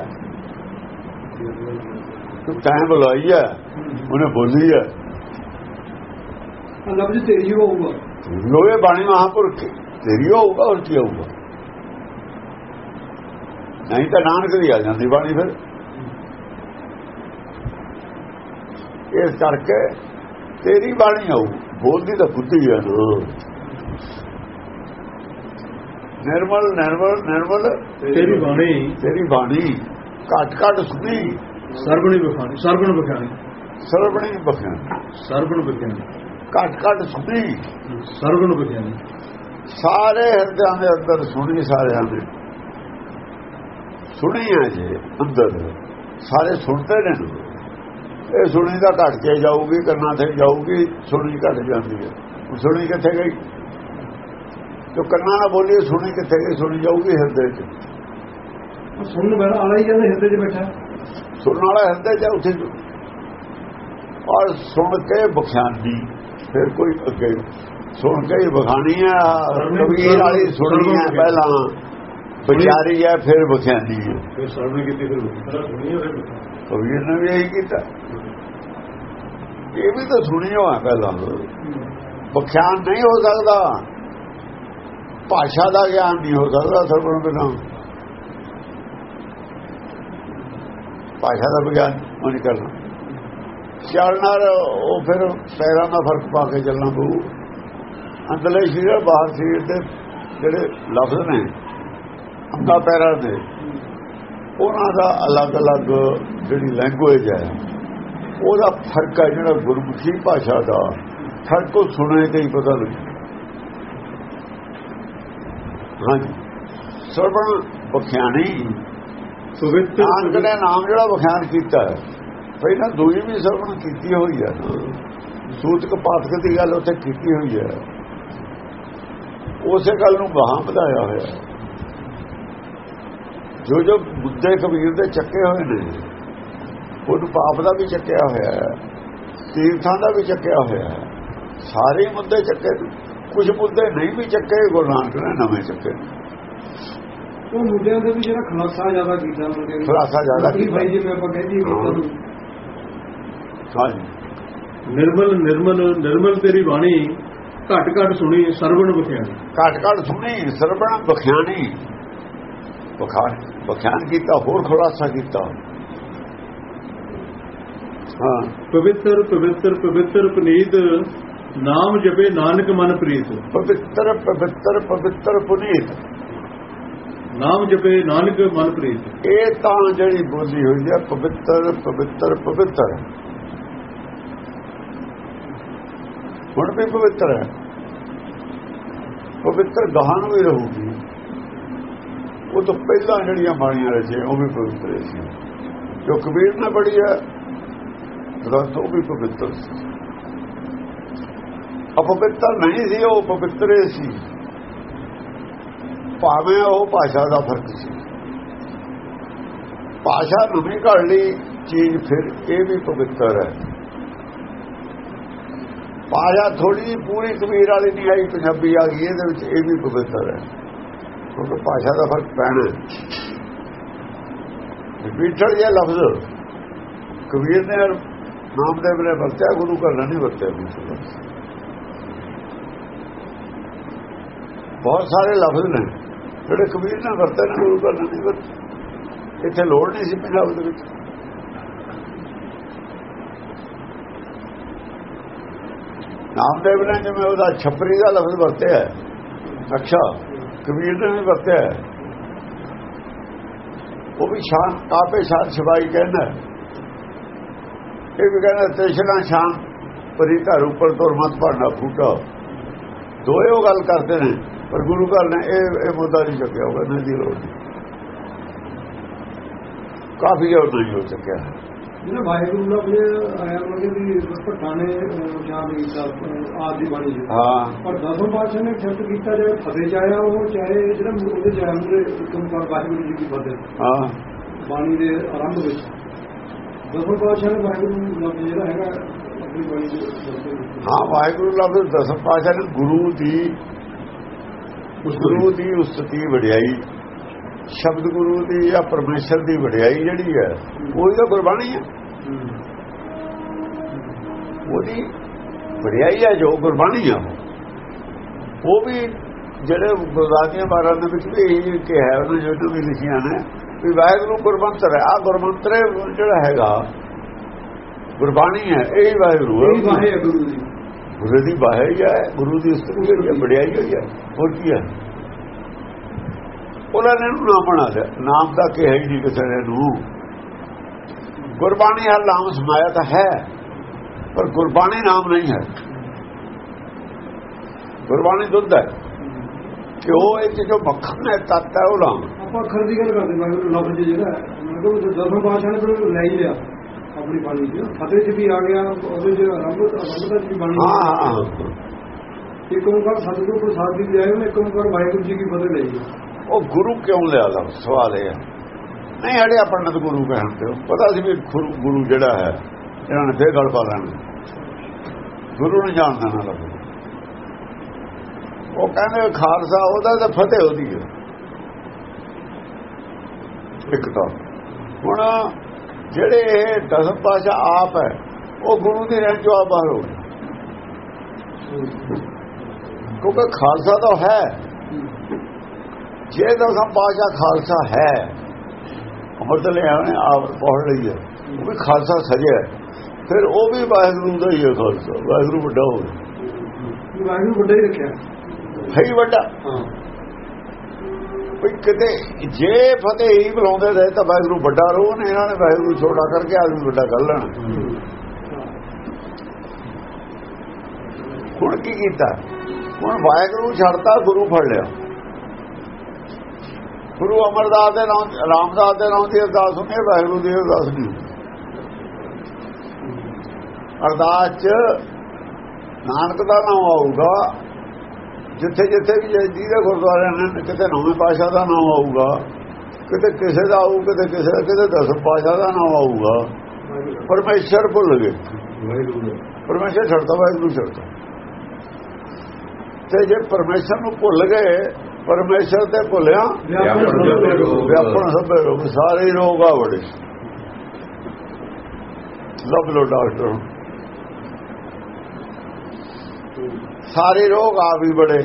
ਤੂੰ ਤੈਂ ਬੁਲਾਈ ਹੈ ਉਹਨੇ ਬੋਲੀ ਹੈ। ਲਫ਼ਜ਼ ਤੇਰੀ ਹੋਊਗਾ। ਲੋਏ ਬਾਣੀ ਮਹਾਪੁਰਖ। ਤੇਰੀ ਹੋਊਗਾ ਹੋਰ ਕੀ ਹੋਊਗਾ? ਨਹੀਂ ਤਾਂ ਨਾਨਕ ਦੀ ਆ ਜਾਂਦੀ ਬਾਣੀ ਫਿਰ। ਇਸ ਕਰਕੇ ਤੇਰੀ ਬਾਣੀ ਆਊ ਬੋਲਦੀ ਤਾਂ ਬੁੱਧੀ ਹੈ। ਨਾ ਨਿਰਮਲ ਨਿਰਮਲ ਨਿਰਮਲ। ਤੇਰੀ ਬਾਣੀ। ਤੇਰੀ ਬਾਣੀ। ਘਟ ਘਟ ਸੁਣੀ। ਸਰਬ ਨੂੰ ਬਖਾਣੀ ਸਰਬ ਨੂੰ ਬਖਾਣੀ। ਸਰਵਣੀ ਬਖਿਆ ਸਰਬ ਨੂੰ ਬਖਾਣੀ। ਘਟ ਘਟ ਸੁਣੀ। ਸਰਬ ਨੂੰ ਬਖਾਣੀ। ਸਾਰੇ ਹਿਰਦਿਆਂ ਦੇ ਅੰਦਰ ਸੁਣੀ ਸਾਰਿਆਂ ਨੇ ਸੁਣੀ ਹੈ ਜੀ ਅੰਦਰ। ਸਾਰੇ ਸੁਣਦੇ ਨੇ। ਇਹ ਸੁਣੀ ਦਾ ਘਟ ਕੇ ਜਾਊਗੀ ਕੰਨਾਂ ਤੇ ਜਾਊਗੀ ਸੁਣੀ ਘਟ ਜਾਂਦੀ ਹੈ। ਸੁਣੀ ਕਿੱਥੇ ਗਈ? ਜੋ ਕੰਨਾਂ ਨਾਲ ਬੋਲੀ ਸੁਣੀ ਕਿੱਥੇ ਗਈ? ਸੁਣੀ ਜਾਊਗੀ ਹਿਰਦੇ 'ਚ। ਸੁਣਨ ਵਾਲਾ ਆਲਾ ਹੀ ਜਾਂਦਾ ਹਿਰਦੇ 'ਚ ਬੈਠਾ। ਸੁਣਨ ਵਾਲਾ ਹਿਰਦੇ 'ਚ ਉੱਥੇ ਔਰ ਸੁਣ ਕੇ ਬਖਸ਼ਾਨੀ ਫਿਰ ਕੋਈ ਅੱਗੇ ਸੁਣ ਕੇ ਹੀ ਬਖਾਣੀ ਆ ਕਬੀਰ ਵਾਲੀ ਸੁਣੀ ਹੈ ਪਹਿਲਾਂ। ਵਿਚਾਰੀ ਹੈ ਫਿਰ ਬਖਸ਼ਾਨੀ ਹੈ। ਫਿਰ ਸਰਬ ਨੇ ਕੀਤੀ ਫਿਰ ਕਬੀਰ ਨੇ ਵੀ ਇਹੀ ਕੀਤਾ। ਇਹ ਵੀ ਤਾਂ ਸੁਣੀ ਹੋਆ ਪਹਿਲਾਂ ਬਖਿਆਨ ਨਹੀਂ ਹੋ ਸਕਦਾ। ਭਾਸ਼ਾ ਦਾ ਗਿਆਨ ਨਹੀਂ ਹੋ ਸਕਦਾ ਸਰਬਣ ਬਿਨਾਂ। ਭਾਸ਼ਾ ਦਾ ਵਿਗਿਆਨ ਉਹ ਨਹੀਂ ਕਰਨਾ। ਚੱਲਣਾ ਉਹ ਫਿਰ ਪੈਰਾਂ ਦਾ ਫ਼ਰਕ ਪਾ ਕੇ ਚੱਲਣਾ ਪਊ। ਅੰਦਰਲੇ ਸ਼ਰੀਰ ਬਾਹਰ ਸਰੀਰ ਦੇ ਜਿਹੜੇ ਲਫ਼ਜ਼ ਨੇ ਅੰਗਾ ਪੈਰਾਂ ਦੇ ਉਹਨਾਂ ਦਾ ਅਲੱਗ-ਅਲੱਗ ਜਿਹੜੀ ਲੈਂਗੁਏਜ ਹੈ ਉਹਦਾ ਫ਼ਰਕ ਹੈ ਜਿਹੜਾ ਗੁਰਮੁਖੀ ਭਾਸ਼ਾ ਦਾ। ਫ਼ਰਕ ਉਹ ਸੁਣੇ ਤੇ ਹੀ ਪਤਾ ਲੱਗਦਾ ਹਾਂਜੀ। ਸਰਵਣ ਬਖਿਆਣੀ ਨਾਨਕ ਨੇ ਨਾਮ ਜਿਹੜਾ ਬਖਿਆਨ ਕੀਤਾ ਹੈ ਪਹਿਲਾਂ ਦੂਜੀ ਵੀ ਸਰਵਣ ਕੀਤੀ ਹੋਈ ਹੈ। ਸੂਤਕ ਪਾਤਕ ਦੀ ਗੱਲ ਉੱਥੇ ਕੀਤੀ ਹੋਈ ਹੈ। ਉਸੇ ਗੱਲ ਨੂੰ ਗਾਹਾਂ ਵਧਾਇਆ ਹੋਇਆ ਹੈ। ਜੋ ਜੋ ਮੁੱਦੇ ਕਬੀਰ ਦੇ ਚੱਕੇ ਹੋਏ ਨੇ ਉਹਨੂੰ ਪਾਪ ਦਾ ਵੀ ਚੱਕਿਆ ਹੋਇਆ ਹੈ ਤੀਰਥਾਂ ਦਾ ਵੀ ਚੱਕਿਆ ਹੋਇਆ ਹੈ ਸਾਰੇ ਮੁੱਦੇ ਚੱਕੇ ਕੁਝ ਮੁੱਦੇ ਨਹੀਂ ਵੀ ਚੱਕੇ ਗੁਰੂ ਨਾਨਕ ਨੇ ਨਵੇਂ ਚੱਕੇ ਉਹ ਮੁੱਦਿਆਂ ਦੇ ਵੀ ਜਿਹੜਾ ਖਲਾਸਾ ਜ਼ਿਆਦਾ ਕੀਤਾ ਮੁੰਡੇ ਖੁਲਾਸਾ ਜ਼ਿਆਦਾ ਕੀਤਾ। ਭਾਈ ਆਪਾਂ ਕਹਿੰਦੀ ਨਿਰਮਲ ਨਿਰਮਲ ਨਿਰਮਲ ਤੇਰੀ ਬਾਣੀ ਘਟ ਘਟ ਸੁਣੀ ਸਰਬ ਨੂੰ ਬਖਾਣੀ ਘਟ ਘਟ ਸੁਣੀ ਸਰਬਣ ਬਖਿਆਣੀ। ਬਖਾਨ ਬਖਿਆਨ ਕੀਤਾ ਹੋਰ ਖੁਲਾਸਾ ਕੀਤਾ ਹਾਂ ਪਵਿੱਤਰ ਪਵਿੱਤਰ ਪਵਿੱਤਰ ਪਨੀਤ ਨਾਮ ਜਪੇ ਨਾਨਕ ਮਨ ਪ੍ਰੀਤ ਪਵਿੱਤਰ ਪਵਿੱਤਰ ਪਵਿੱਤਰ ਪੁਨੀਤ ਨਾਮ ਜਪੇ ਨਾਨਕ ਮਨ ਪ੍ਰੀਤ ਇਹ ਤਾਂ ਜਿਹੜੀ ਬੋਲੀ ਹੋਈ ਹੈ ਪਵਿੱਤਰ ਪਵਿੱਤਰ ਪਵਿੱਤਰ ਹੁਣ ਵੀ ਪਵਿੱਤਰ ਹੈ ਪਵਿੱਤਰ ਗਾਹਾਂ ਵੀ ਰਹੂਗੀ ਉਹ ਤੋਂ ਪਹਿਲਾਂ ਜਿਹੜੀਆਂ ਬਾਣੀਆਂ ਰਚੇ ਉਹ ਵੀ ਪਵਿੱਤਰ ਸੀ ਜੋ। ਕਬੀਰ ਨੇ ਪੜ੍ਹੀ ਹੈ, ਗ੍ਰੰਥ ਉਹ ਵੀ ਪਵਿੱਤਰ ਸੀ। ਅਪਵਿੱਤਰ ਨਹੀਂ ਸੀ, ਉਹ ਪਵਿੱਤਰ ਸੀ। ਭਾਵੇਂ ਉਹ ਭਾਸ਼ਾ ਦਾ ਫ਼ਰਕ ਸੀ। ਭਾਸ਼ਾ ਨਵੀਂ ਘੜ ਲਈ, ਚੀਜ਼ ਫਿਰ ਇਹ ਵੀ ਪਵਿੱਤਰ ਹੈ। ਭਾਸ਼ਾ ਥੋੜੀ ਪੂਰੀ ਕਬੀਰ ਵਾਲੀ ਨਹੀਂ ਆਈ, ਪੰਜਾਬੀ ਆ ਗਈ ਇਹਦੇ ਵਿੱਚ ਇਹ ਵੀ ਪਵਿੱਤਰ ਹੈ। ਕਿਉਂਕਿ ਭਾਸ਼ਾ ਦਾ ਫ਼ਰਕ ਪੈਣਾ ਵਿਠੜ ਜਿਹਾ ਲਫ਼ਜ਼ ਕਬੀਰ ਨੇ ਨਾਮਦੇਵ ਨੇ ਵਰਤਿਆ ਗੁਰੂ ਘਰ ਨੇ ਨਹੀਂ ਵਰਤਿਆ ਕਿਸੇ ਨੇ। ਬਹੁਤ ਸਾਰੇ ਲਫ਼ਜ਼ ਨੇ ਜਿਹੜੇ ਕਬੀਰ ਨੇ ਵਰਤੇ ਨੇ ਗੁਰੂ ਘਰ ਨੇ ਨਹੀਂ ਵਰਤੇ ਇੱਥੇ ਲੋੜ ਨਹੀਂ ਸੀ ਪੰਜਾਬ ਦੇ ਵਿੱਚ ਨਾਮਦੇਵ ਨੇ ਜਿਵੇਂ ਉਹਦਾ ਛਪਰੀ ਦਾ ਲਫ਼ਜ਼ ਵਰਤਿਆ ਹੈ, ਅੱਛਾ ਕਬੀਰ ਨੇ ਵੀ ਵਰਤਿਆ ਉਹ ਵੀ ਸ਼ਾਨ ਕਾਪੇ ਸ਼ਾਨ ਛਵਾਈ ਕਹਿੰਦਾ ਇਹ ਵੀ ਕਹਿੰਦਾ, ਤ੍ਰਿਸ਼ਨਾ ਸ਼ਾਨ ਪਰੀ ਘਰ ਉੱਪਰ ਤੋਂ ਮਤ ਭਰਨਾ ਫੂਟਾ ਦੋਏ ਉਹ ਗੱਲ ਕਰਦੇ ਨੇ, ਪਰ ਗੁਰੂ ਘਰ ਨੇ ਇਹ ਇਹ ਮੁੱਦਾ ਨਹੀਂ ਚੱਕਿਆ ਹੋਗਾ ਨਹੀਂ ਦੀ ਲੋੜ ਨਹੀਂ। ਕਾਫੀ ਜੋਰ ਨਹੀਂ ਹੋ ਸਕਿਆ ਜਿਹਨਾਂ ਵਾਹਿਗੁਰੂ ਦਾ ਆਪਣੇ ਆਇਆ ਮਗੇ ਵੀ ਪਠਾਣੇ ਜਾਂ ਵੀ ਆਦ ਦੀ ਬਾਣੀ ਜੀ। ਹਾਂ। ਪਰ ਦਸਮ ਪਾਤਸ਼ਾਹ ਨੇ ਛੱਤ ਕੀਤਾ ਜਾਏ ਫਤਿਹ ਜਾਇਆ ਉਹ ਚਾਹੇ ਜਿਹੜਾ ਉਹਦੇ ਜਾਇਆ ਉਹਦੇ ਤੁਮਕਾਰ ਵਾਹਿਗੁਰੂ ਜੀ ਦੀ ਫਤਿਹ। ਹਾਂ। ਬਾਣੀ ਦੇ ਆਰੰਭ ਵਿੱਚ। ਦਸਮ ਪਾਤਸ਼ਾਹ ਨੇ ਵਾਹਿਗੁਰੂ ਲਫ਼ਜ਼ ਜਿਹੜਾ ਹੈਗਾ ਦੇ। ਹਾਂ ਵਾਹਿਗੁਰੂ ਲਫ਼ਜ਼ ਦਸਮ ਪਾਸ਼ਾ ਨੇ ਗੁਰੂ ਦੀ ਗੁਰੂ ਦੀ ਉਸਤਤੀ ਵਡਿਆਈ। ਸ਼ਬਦ ਗੁਰੂ ਦੀ ਜਾਂ ਪਰਮੇਸ਼ਰ ਦੀ ਵਡਿਆਈ ਜਿਹੜੀ ਹੈ ਉਹੀ ਤਾਂ ਗੁਰਬਾਣੀ ਹੈ। ਉਹਦੀ ਵਡਿਆਈ ਹੈ ਜੋ ਗੁਰਬਾਣੀ ਹੈ ਉਹ। ਵੀ ਜਿਹੜੇ ਗੁਰਦਾਸੀਆਂ ਬਾਰਾਂ ਦੇ ਵਿੱਚ ਵੀ ਇਹ ਕਿਹਾ ਉਹਨਾਂ ਜੋ ਵੀ ਲਿਖੀਆਂ ਨੇ ਵੀ ਵਾਹਿਗੁਰੂ ਗੁਰਮੰਤਰ ਹੈ। ਆ ਗੁਰਮੰਤਰ ਜਿਹੜਾ ਹੈਗਾ ਗੁਰਬਾਣੀ ਹੈ ਇਹ ਵਾਹਿਗੁਰੂ ਹੈ। ਵਾਹਿ ਹੈ ਗੁਰੂ ਦੀ। ਬਾਹਰ ਹੈ ਗੁਰੂ ਦੀ ਹੋਈ ਹੈ ਵਡਿਆਈ ਹੋਈ ਹੈ। ਹੋਰ ਕੀ ਹੈ? ਉਹਨਾਂ ਨੇ ਇਹਨੂੰ ਨਾਮ ਬਣਾ ਲਿਆ। ਨਾਮ ਤਾਂ ਕਿ ਹੈ ਨਹੀਂ ਕਿਸੇ ਨੇ ਨੂੰ ਗੁਰਬਾਣੀ ਹਰ ਨਾਮ ਸਮਾਇਆ ਤਾਂ ਹੈ ਪਰ ਗੁਰਬਾਣੀ ਨਾਮ ਨਹੀਂ ਹੈ। ਗੁਰਬਾਣੀ ਦੁੱਧ ਹੈ। ਕਿ ਉਹ ਇਹ 'ਚ ਜੋ ਮੱਖਣ ਹੈ ਤੱਤ ਹੈ ਉਹ ਨਾਮ। ਆਪਾਂ ਅੱਖਰ ਦੀ ਗੱਲ ਕਰਦੇ ਵਾਹਿਗੁਰੂ ਲਫ਼ਜ਼ ਜਿਹੜਾ ਹੈ, ਮਤਲਬ ਦਸਮ ਪਾਤਸ਼ਾਹ ਨੇ ਲੈ ਹੀ ਲਿਆ ਆਪਣੀ ਬਾਣੀ ਚ। ਫਤਿਹ ਚ ਵੀ ਆ ਗਿਆ ਉਹਦੇ ਚ ਆਰੰਭ ਆਰੰਭ ਦਾ ਵੀ ਬਾਣੀ ਹਾਂ। ਇੱਕ ਓੰਕਾਰ ਸਤਿਗੁਰੂ ਪ੍ਰਸਾਦ ਦੀ ਜਾਏ ਉਹਨੇ ਇੱਕ ਓੰਕਾਰ ਵਾਹਿਗੁਰੂ ਜੀ ਕੀ ਫਤਿਹ ਲਈ। ਹੈ। ਉਹ ਗੁਰੂ ਕਿਉਂ ਲਿਆ ਲਾ ਸਵਾਲ ਇਹ ਹੈ ਨਹੀਂ ਹੜਿਆ ਪੰਡਤ ਗੁਰੂ ਕਹਿੰਦੇ ਹੋ ਪਤਾ ਸੀ ਵੀ ਗੁਰੂ ਗੁਰੂ ਜਿਹੜਾ ਹੈ, ਇਹਨਾਂ ਨੇ ਫੇਰ ਗੱਲ ਪਾ ਲੈਣਾ। ਗੁਰੂ ਨੂੰ ਜਾਣਦਾ ਨਾ। ਲੱਗੇ ਉਹ ਕਹਿੰਦੇ ਖਾਲਸਾ, ਉਹਦਾ ਤਾਂ ਫਤਿਹ ਉਹਦੀ ਹੈ। ਇੱਕ ਤਾਂ। ਹੁਣ ਜਿਹੜੇ ਇਹ ਦਸਮ ਪਾਸ਼ਾ ਆਪ ਹੈ, ਉਹ ਗੁਰੂ ਦੀ ਰਹਿਣ ਚੋਂ ਆ ਬਾਹਰ ਹੋ ਗਏ। ਕਿਉਂਕਿ ਖਾਲਸਾ ਤਾਂ ਹੈ। ਜੇ ਦਸਮ ਪਾਸ਼ਾ ਖਾਲਸਾ ਹੈ ਅਮਰਤ ਲਿਆ ਉਹਨੇ ਆਪ ਪਹੁੰਚ ਲਈ ਹੈ ਉਹ ਵੀ ਖਾਲਸਾ ਸਜਿਆ। ਫਿਰ ਉਹ ਵੀ ਵਾਹਿਗੁਰੂ ਦਾ ਹੀ ਹੈ ਖਾਲਸਾ ਵਾਹਿਗੁਰੂ ਵੱਡਾ ਹੋ ਗਿਆ। ਵਾਹਿਗੁਰੂ ਵੱਡਾ ਹੀ ਰੱਖਿਆ। ਹੈ ਵੱਡਾ। ਵੀ ਕਿਤੇ ਜੇ ਫਤਿਹ ਹੀ ਬੁਲਾਉਂਦੇ ਰਹੇ ਤਾਂ ਵਾਹਿਗੁਰੂ ਵੱਡਾ ਰਹੂ ਨੇ ਇਹਨਾਂ ਨੇ ਵਾਹਿਗੁਰੂ ਛੋਟਾ ਕਰਕੇ ਆਦਮੀ ਵੱਡਾ ਕਰ ਲੈਣਾ। ਹੁਣ ਕੀ ਕੀਤਾ? ਹੁਣ ਵਾਹਿਗੁਰੂ ਛੱਡਤਾ ਗੁਰੂ ਫੜ ਲਿਆ। ਗੁਰੂ ਅਮਰਦਾਸ ਦੇ ਨਾਮ ਰਾਮਦਾਸ ਦੇ ਨਾਮ ਦੀ ਅਰਦਾਸ ਹੁੰਦੀ ਹੈ ਵਾਹਿਗੁਰੂ ਦੀ ਅਰਦਾਸ ਨਹੀਂ। ਅਰਦਾਸ ਚ ਨਾਨਕ ਦਾ ਨਾਮ ਆਊਗਾ ਜਿੱਥੇ ਜਿੱਥੇ ਵੀ ਜਿਹਦੇ ਗੁਰਦੁਆਰੇ ਨੇ ਕਿਤੇ ਨੌਵੇਂ ਪਾਸ਼ਾ ਦਾ ਨਾਮ ਆਊਗਾ ਕਿਤੇ ਕਿਸੇ ਦਾ ਆਊ ਕਿਤੇ ਕਿਸੇ ਦਾ ਕਿਤੇ ਦਸਮ ਪਾਸ਼ਾ ਦਾ ਨਾਮ ਆਊਗਾ ਪਰਮੇਸ਼ਰ ਭੁੱਲ ਗਏ। ਪਰਮੇਸ਼ਰ ਛੱਡਦਾ ਵਾਹਿਗੁਰੂ ਛੱਡਦਾ ਤੇ ਜੇ ਪਰਮੇਸ਼ਰ ਨੂੰ ਭੁੱਲ ਗਏ ਪਰਮੇਸ਼ਰ ਤੇ ਭੁੱਲਿਆ? ਵਿਆਪਣ ਸਭੇ ਰੋਗ। ਸਾਰੇ ਰੋਗ ਆ ਬੜੇ। ਲੱਭ ਲੋ ਡਾਕਟਰ ਸਾਰੇ ਰੋਗ ਆ ਵੀ ਬੜੇ।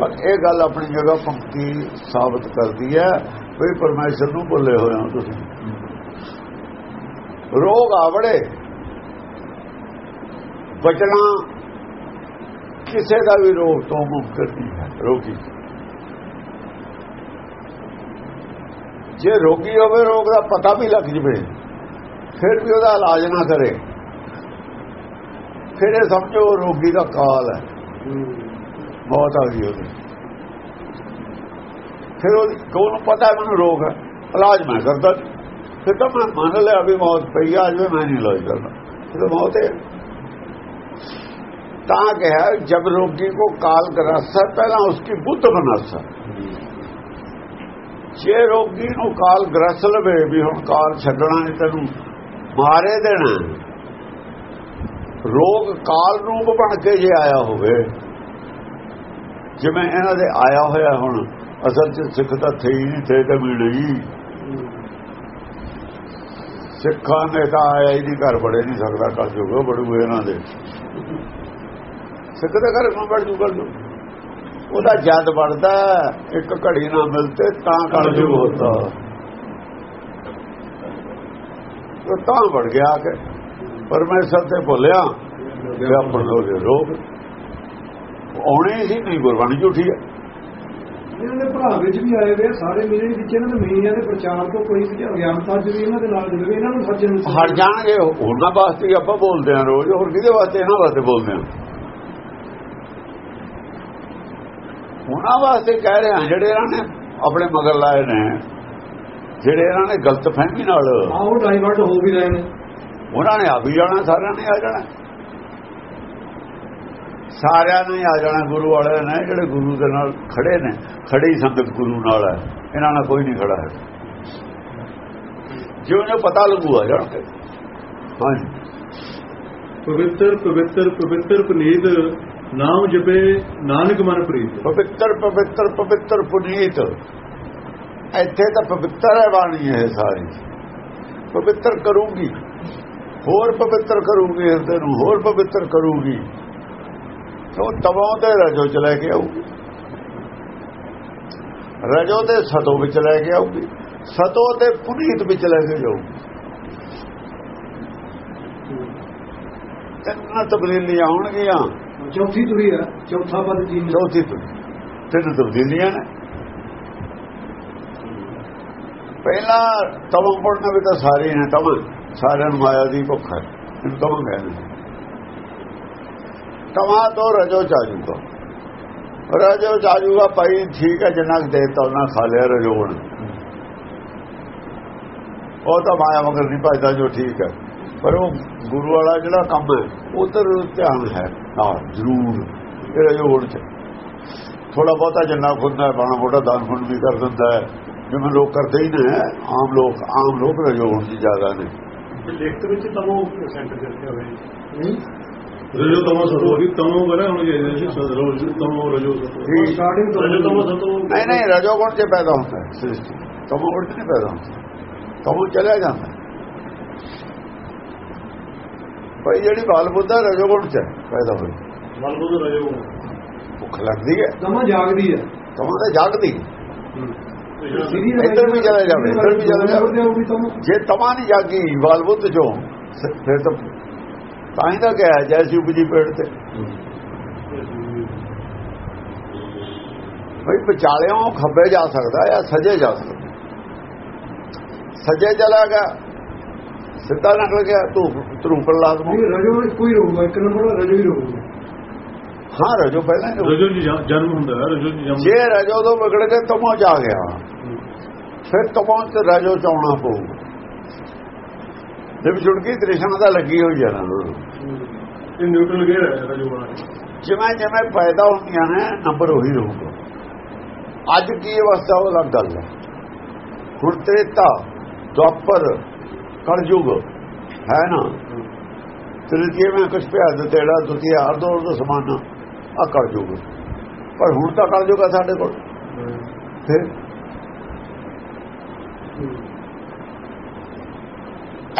ਪਰ ਇਹ ਗੱਲ ਆਪਣੀ ਜਗ੍ਹਾ ਪੰਕਤੀ ਸਾਬਤ ਕਰਦੀ ਹੈ ਵੀ ਪਰਮੇਸ਼ਰ ਨੂੰ ਭੁੱਲੇ ਹੋਏ ਹੋ ਤੁਸੀਂ। ਰੋਗ ਆ ਬੜੇ। ਬਚਣਾ ਕਿਸੇ ਦਾ ਵੀ ਰੋਗ ਤੋਂ ਮੁਕਤ ਨਹੀਂ ਹੈ, ਰੋਗੀ। ਜੇ ਰੋਗੀ ਹੋਵੇ, ਰੋਗ ਦਾ ਪਤਾ ਵੀ ਲੱਗ ਜਵੇ, ਫਿਰ ਵੀ ਉਹਦਾ ਇਲਾਜ ਨਾ ਕਰੇ। ਫਿਰ ਇਹ ਸਮਝੋ ਰੋਗੀ ਦਾ ਕਾਲ ਹੈ। ਬਹੁਤ ਆ ਗਈ ਉਹਦੀ। ਫਿਰ ਉਹ ਕੋਲ ਪਤਾ ਮੈਨੂੰ ਰੋਗ ਹੈ, ਇਲਾਜ ਮੈਂ ਕਰਦਾ। ਫਿਰ ਤਾਂ ਮੈਂ ਮੰਨ ਲਿਆ ਵੀ ਮੌਤ ਪਈ ਆ, ਅੱਜ ਮੈਂ ਨਹੀਂ ਇਲਾਜ ਕਰਦਾ। ਫਿਰ ਮੌਤ ਹੈ। ਤਾਂ ਕਿਹਾ, ਜਬ ਰੋਗੀ ਕੋ ਕਾਲ ਗਰਾਸਾ ਪਹਿਲਾਂ ਉਸकी ਬੁੱਧ ਬਨਾਸਾ ਜੇ ਰੋਗੀ ਨੂੰ ਕਾਲ ਗ੍ਰਸ ਲਵੇ, ਵੀ ਹੁਣ ਕਾਲ ਛੱਡਣਾ ਨਹੀਂ ਤੈਨੂੰ, ਮਾਰੇ ਦੇਣਾ ਰੋਗ ਕਾਲ ਰੂਪ ਬਣ ਕੇ ਜੇ ਆਇਆ ਹੋਵੇ, ਜਿਵੇਂ ਇਹਨਾਂ ਦੇ ਆਇਆ ਹੋਇਆ ਹੁਣ, ਅਸਲ ਚ ਸਿੱਖ ਤਾਂ ਥੇ ਹੀ ਨਹੀਂ, ਥੇ ਤਾਂ ਮਿਲ ਸਿੱਖਾਂ ਨੇ ਤਾਂ ਆਇਆ ਹੀ ਨਹੀਂ, ਘਰ ਬੜੇ ਨਹੀਂ ਸਕਦਾ ਕਰ ਜੂਗਾ ਬੜੂ ਇਹਨਾਂ ਦੇ। ਸਿੱਖ ਦੇ ਘਰ ਕਿਉਂ ਬੜ ਜੂਗਾ ਉਹਦਾ ਜਦ ਵੜਦਾ ਇੱਕ ਘੜੀ ਨਾ ਮਿਲਤੇ ਤਾਂ ਕਰ ਜੂ ਹੁੰਦਾ ਉਹ ਤਾਂ। ਵੜ ਗਿਆ ਕਿ। ਪਰਮੇਸ਼ਰ ਤੇ ਭੁੱਲਿਆ ਤੇ ਆਪਣ ਲੋਗੇ ਰੋਗ। ਆਉਣੇ ਹੀ ਨਹੀਂ ਗੁਰਬਾਣੀ ਝੂਠੀ ਹੈ ਇਹਨਾਂ ਦੇ ਭਰਾ ਵਿੱਚ ਵੀ ਆਏ ਵੇ ਸਾਰੇ ਮਿਲੇ ਵਿੱਚ ਇਹਨਾਂ ਦੇ ਮੀਆਂ ਦੇ ਪ੍ਰਚਾਰ ਤੋਂ ਕੋਈ ਚ ਵੀ ਇਹਨਾਂ ਦੇ ਨਾਲ ਜੁੜੇ ਇਹਨਾਂ ਨੂੰ ਸੱਚ ਨੂੰ ਹਟ ਜਾਣਗੇ ਉਹਨਾਂ ਵਾਸਤੇ ਹੀ ਆਪਾਂ ਬੋਲਦੇ ਹਾਂ ਰੋਜ਼ ਹੋਰ ਕਿਹਦੇ ਵਾਸਤੇ ਇਹਨਾਂ ਵਾਸਤੇ ਬੋਲਦੇ ਹਾਂ? ਉਹਨਾਂ ਵਾਸਤੇ ਕਹਿ ਰਹੇ ਹਾਂ ਜਿਹੜੇ ਇਹਨਾਂ ਨੇ ਆਪਣੇ ਮਗਰ ਲਾਏ ਨੇ ਜਿਹੜੇ ਇਹਨਾਂ ਨੇ ਗਲਤ ਫਹਿਮੀ ਨਾਲ ਆਹ ਉਹ ਡਾਈਵਰਟ ਹੋ ਵੀ ਰਹੇ ਨੇ। ਉਹਨਾਂ ਨੇ ਆ ਵੀ ਜਾਣਾ ਸਾਰਿਆਂ ਨੇ ਆ ਜਾਣਾ। ਸਾਰਿਆਂ ਨੇ ਆ ਜਾਣਾ ਗੁਰੂ ਵਾਲੇ ਨੇ ਜਿਹੜੇ ਗੁਰੂ ਦੇ ਨਾਲ ਖੜੇ ਨੇ ਖੜੀ ਸੰਗਤ ਗੁਰੂ ਨਾਲ ਹੈ। ਇਹਨਾਂ ਨਾਲ ਕੋਈ ਨਹੀਂ ਖੜਾ ਹੈ। ਜਿਉਂ ਜਿਉਂ ਪਤਾ ਲੱਗੂ ਆ ਜਾਣਗੇ। ਹਾਂਜੀ। ਪਵਿੱਤਰ ਪਵਿੱਤਰ ਪਵਿੱਤਰ ਪੁਨੀਤ ਨਾਮ ਜਪੇ ਨਾਨਕ ਮਨ ਪ੍ਰੀਤ। ਪਵਿੱਤਰ ਪਵਿੱਤਰ ਪਵਿੱਤਰ ਪੁਨੀਤ। ਇੱਥੇ ਤਾਂ ਪਵਿੱਤਰ ਹੈ ਬਾਣੀ ਹੈ ਸਾਰੀ। ਪਵਿੱਤਰ ਕਰੂਗੀ। ਹੋਰ ਪਵਿੱਤਰ ਕਰੂਗੀ ਹਿਰਦੇ ਨੂੰ, ਹੋਰ ਪਵਿੱਤਰ ਕਰੂਗੀ। ਉਹ ਤਵਾਂ ਤੇ ਰਜੋ ਚ ਲੈ ਕੇ ਆਊਗੀ। ਰਜੋ ਤੇ ਸਤੋ ਵਿੱਚ ਲੈ ਕੇ ਆਊਗੀ। ਸਤੋ ਤੇ ਪੁਨੀਤ ਵਿੱਚ ਲੈ ਕੇ ਜਾਊਗੀ। ਤਿੰਨ ਤਬਦੀਲੀਆਂ ਆਉਣਗੀਆਂ। ਚੌਥੀ ਤੁਰੀ ਹੈ ਚੌਥਾ ਪਦ ਜੀ ਚੌਥੀ ਤੋਂ ਤਿੰਨ ਤਬਦੀਲੀਆਂ ਨੇ। ਪਹਿਲਾਂ ਤਵੋਂ ਪੜਨਾ ਵੀ ਤਾਂ ਸਾਰੇ ਨੇ ਤਵ ਸਾਰਿਆਂ ਨੂੰ ਮਾਇਆ ਦੀ ਭੁੱਖ ਹੈ। ਇਹਨੂੰ ਤਵੋਂ ਕਹਿੰਦੇ ਤਵਾ ਤੋਂ ਰਜੋ ਚਾਜੂਗਾ ਰਜੋ ਚਾਜੂਗਾ ਭਾਈ, ਠੀਕ ਹੈ, ਜਿੰਨਾ ਕੁ ਦੇਤਾ ਉਹਨਾਂ ਖਾ ਲਿਆ ਰਜੋਣ ਉਹ ਤਾਂ ਮਾਇਆ ਮਗਰ ਨਹੀਂ ਭਜਦਾ ਜੋ ਠੀਕ ਹੈ। ਪਰ ਉਹ ਗੁਰੂ ਵਾਲਾ ਜਿਹੜਾ ਕੰਮ ਹੈ ਉਧਰ ਧਿਆਨ ਹੈ। ਹਾਂ ਜ਼ਰੂਰ। ਇਹ ਰਜੋਣ ਚ। ਥੋੜਾ ਬਹੁਤਾ ਜਿੰਨਾ ਖੁੰਦਾ ਬਾਣਾ ਮੋਟਾ ਦਾਨ ਪੁੰਨ ਵੀ ਕਰ ਦਿੰਦਾ ਹੈ। ਜਿਵੇਂ ਲੋਕ ਕਰਦੇ ਹੀ ਨੇ ਆਮ ਲੋਕ ਆਮ ਲੋਕ ਰਜੋਣ ਦੀ ਜ਼ਿਆਦਾ ਨੇ। ਲਿਖਤ ਵਿੱਚ ਤਮੋ ਸੈਂਟਰ ਕਰਕੇ ਹੋਵੇ। ਰਜੋ ਤਮੋ ਸਤੋ ਵੀ ਤਮੋ ਕਰੇ ਹੁਣ ਜੇ ਰਜੋ ਤਮੋ ਰਜੋ ਸਤੋ। ਸਟਾਰਟਿੰਗ ਤੋਂ ਰਜੋ ਤਮੋ ਸਤੋ। ਨਹੀਂ ਨਹੀਂ ਰਜੋਗੁਣ ਚ ਪੈਦਾ ਹੁੰਦਾ ਹੈ ਸ੍ਰਿਸ਼ਟੀ। ਤਮੋਗੁਣ ਚ ਨਹੀਂ ਪੈਦਾ ਹੁੰਦਾ। ਤਮੋ ਚਲਿਆ ਜਾਂਦਾ ਹੈ। ਭਾਈ ਜਿਹੜੀ ਬਾਲ ਬੁੱਧਾ ਰਜੋਗੁਣ ਚ ਪੈਦਾ ਹੋਈ ਮਨ ਬੁੱਧ ਰਜੋ ਭੁੱਖ ਲੱਗਦੀ ਹੈ। ਦਮਾ ਜਾਗਦੀ ਹੈ। ਤਮੋ ਤਾਂ ਜਾਗਦੀ। ਸਿਰੀ ਇੱਧਰ ਵੀ ਚਲਾ ਜਾਵੇ, ਇੱਧਰ ਵੀ ਚਲਾ ਜਾਵੇ। ਤਮੋ ਜੇ ਤਮਾ ਨਹੀਂ ਜਾਗੀ ਬਾਲ ਬੁੱਧ ਚੋਂ ਫਿਰ ਤਾਂ ਤਾਂ ਹੀ ਤਾਂ ਕਿਹਾ ਜੈਸੀ ਉਪਜੀ ਪੇੜ ਤੇ। ਭਾਈ ਵਿਚਾਲਿਓਂ ਖੱਬੇ ਜਾ ਸਕਦਾ ਜਾਂ ਸੱਜੇ ਜਾ ਸਕਦਾ। ਸੱਜੇ ਚਲਾ ਗਿਆ। ਸਿੱਧਾ ਨਿਕਲ ਗਿਆ ਤੂੰ ਤਰੂ ਪ੍ਰਲਾਦ ਨੂੰ ਨਹੀਂ ਰਜੋ ਕੋਈ ਰਹੂਗਾ ਇੱਕ ਨੰਬਰ ਰਜੋ ਹੀ ਰਹੂਗਾ। ਹਾਂ ਰਜੋ ਪਹਿਲਾਂ। ਰਜੋ ਜੀ ਜਨਮ ਹੁੰਦਾ ਹੈ ਰਜੋ ਜੀ ਜਨਮ। ਜੇ ਰਜੋ ਤੋਂ ਵਿਗੜ ਕੇ ਤਮੋ ਜਾ ਗਿਆ। ਫਿਰ ਤਮੋ ਤੇ ਰਜੋ ਚ ਆਉਣਾ ਪਊ। ਜਦ ਛੁਟਕੀ ਤ੍ਰਿਸ਼ਨਾ ਦਾ ਲੱਗੀ ਹੋਈ ਹੈ ਨਾ। ਇਹ ਨਿਊਟਰਲ ਗੇਅਰ ਹੈ ਰਜੋ ਵਾਲਾ। ਜਿਵੇਂ ਜਿਵੇਂ ਪੈਦਾ ਹੁੰਦੀਆਂ ਨੇ ਨੰਬਰ ਉਹੀ ਰਹੂਗਾ। ਅੱਜ ਕੀ ਅਵਸਥਾ ਉਹ ਅਲੱਗ ਗੱਲ ਹੈ। ਹੁਣ ਤ੍ਰੇਤਾ ਦੁਆਪਰ ਕਲਯੁਗ। ਹੈ ਨਾ? ਤ੍ਰਿਤੀਏ ਵਿੱਚ ਕੁਝ ਪਿਆ ਤੇੜਾ ਦੁਤੀਆ ਅਰਧੋ ਅਰਧੋ ਸਮਾਨ ਆ ਕਲਯੁਗ। ਪਰ ਹੁਣ ਤਾਂ ਕਲਯੁਗ ਆ ਸਾਡੇ ਕੋਲ। ਫਿਰ?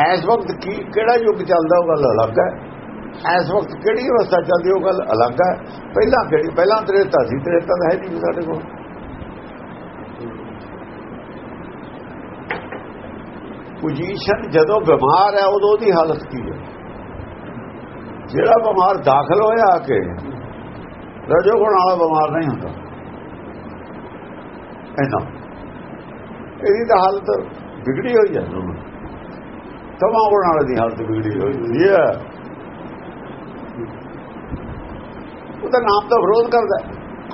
ਇਸ ਵਕਤ ਕੀ ਕਿਹੜਾ ਯੁੱਗ ਚੱਲਦਾ ਉਹ ਗੱਲ ਅਲੱਗ ਹੈ। ਇਸ ਵਕਤ ਕਿਹੜੀ ਅਵਸਥਾ ਚੱਲਦੀ ਉਹ ਗੱਲ ਅਲੱਗ ਹੈ। ਪਹਿਲਾਂ ਕਿਹੜੀ ਪਹਿਲਾਂ ਤ੍ਰੇਤਾ ਸੀ ਤ੍ਰੇਤਾ ਤਾਂ ਹੈ ਨਹੀਂ ਸਾਡੇ ਕੋਲ। ਪੋਜੀਸ਼ਨ ਜਦੋਂ ਬਿਮਾਰ ਹੈ, ਉਦੋਂ ਉਹਦੀ ਹਾਲਤ ਕੀ ਹੈ? ਜਿਹੜਾ ਬਿਮਾਰ ਦਾਖਲ ਹੋਇਆ ਆ ਕੇ, ਰਜੋ ਗੁਣ ਵਾਲਾ ਬਿਮਾਰ ਨਹੀਂ ਹੁੰਦਾ। ਇਹਨਾਂ ਇਹਦੀ ਤਾਂ ਹਾਲਤ ਵਿਗੜੀ ਹੋਈ ਹੈ ਤਮਾ ਗੁਣ ਵਾਲੇ ਦੀ ਹਾਲਤ ਵਿਗੜੀ ਹੋਈ ਹੈ। ਉਹਦਾ ਨਾਮ ਤਾਂ ਵਿਰੋਧ ਕਰਦਾ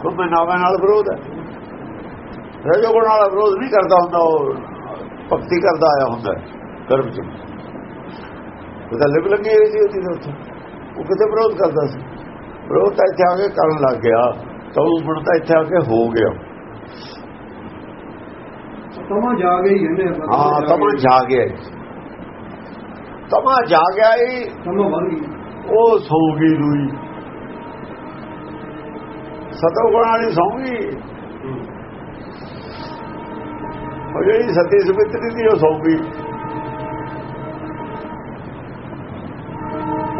ਉਹ ਮੈਂ ਨਾਵਾਂ ਨਾਲ ਵਿਰੋਧ ਹੈ। ਰਜੋ ਗੁਣ ਵਾਲਾ ਵਿਰੋਧ ਨਹੀਂ ਕਰਦਾ ਹੁੰਦਾ ਉਹ। ਭਗਤੀ ਕਰਦਾ ਆਇਆ ਹੁੰਦਾ ਕਰਮ ਚ। ਉਹਦਾ ਲਿਬ ਲੱਗੀ ਹੋਈ ਸੀ ਉਹਦੀ ਉੱਥੇ। ਉਹ ਕਿਤੇ ਵਿਰੋਧ ਕਰਦਾ ਸੀ? ਵਿਰੋਧ ਤਾਂ ਇੱਥੇ ਆ ਕੇ ਕਰਨ ਲੱਗ ਗਿਆ। ਤਾਂ ਉਹ ਹੁਣ ਤਾਂ ਇੱਥੇ ਆ ਕੇ ਹੋ ਗਿਆ। ਤਮਾ ਜਾਗ ਗਈ ਆਪਾਂ। ਹਾਂ ਤਮਾ ਜਾ ਗਿਆ ਜੀ। ਤਮਾ ਜਾ ਗਿਆ ਹੀ ਤਮਾ ਗਈ। ਉਹ ਸੌ ਗਈ ਰੂਈ ਸਤੋ ਗੁਣ ਵਾਲੀ ਸੌ ਉਹ ਜਿਹੜੀ ਸਤੀ ਸਵਿਤਰੀ ਦੀ ਉਹ ਸੌਂ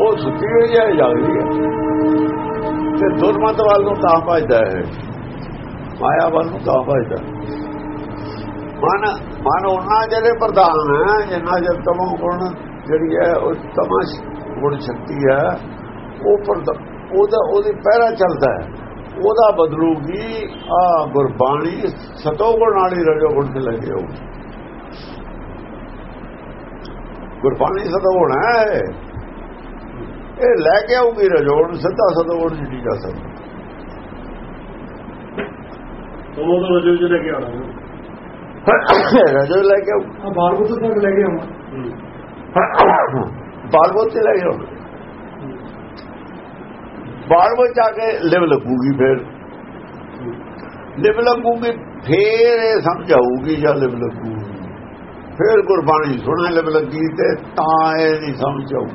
ਉਹ ਸੁੱਤੀ ਹੋਈ ਹੈ ਜਾਗਦੀ ਹੈ। ਤੇ ਦੁਰਮਤ ਵੱਲ ਨੂੰ ਤਾਂ ਭਜਦਾ ਹੈ। ਮਾਇਆ ਵੱਲ ਨੂੰ ਤਾਂ ਭਜਦਾ ਮਨ ਮਨ ਉਹਨਾਂ ਜਿਹੜੇ ਪ੍ਰਧਾਨ ਹੈ, ਜਿੰਨਾ ਜਦ ਤਮੋ ਗੁਣ ਜਿਹੜੀ ਹੈ, ਉਹ ਤਮਸ ਗੁਣ ਸ਼ਕਤੀ ਹੈ, ਉਹ ਉਹਦਾ ਉਹਦੀ ਪਹਿਰਾ ਚੱਲਦਾ ਹੈ। ਉਹਦਾ ਬਦਲੂਗੀ ਆ ਗੁਰਬਾਣੀ ਸਤੋ ਗੁਣ ਵਾਲੀ ਰਜੋ ਗੁਣ ਤੇ ਲੱਗੇ ਹੋ। ਗੁਰਬਾਣੀ ਸਤੋ ਗੁਣ ਹੈ। ਇਹ ਲੈ ਕੇ ਆਉਗੀ ਰਜੋਣ ਸਿੱਧਾ ਸਤੋ ਗੁਣ ਨਹੀਂ ਜਾ ਸਕਦਾ। ਤਮੋ ਤੋਂ ਰਜੋ ਲੈ ਕੇ ਆਣਾ ਰਜੋ ਲੈ ਕੇ ਆਊ। ਆ ਬਾਲ ਬੁੱਧ ਤੱਕ ਲੈ ਕੇ ਆਉਣਾ ਬਾਲਵੋਤ ਤੇ ਲੈ ਕੇ ਆਉਣਾ ਬਾਲਵੋਤ ਜਾ ਕੇ ਲਿਵ ਲੱਗੂਗੀ ਫਿਰ। ਲਿਵ ਲੱਗੂਗੀ, ਫੇਰ ਇਹ ਸਮਝ ਆਊਗੀ ਜਾਂ ਲਿਵ ਲੱਗੂਗੀ ਫਿਰ ਗੁਰਬਾਣੀ ਸੁਣਾ ਲਿਵ ਲੱਗੀ ਤੇ ਤਾਂ ਇਹ ਨਹੀਂ ਸਮਝ ਆਊ।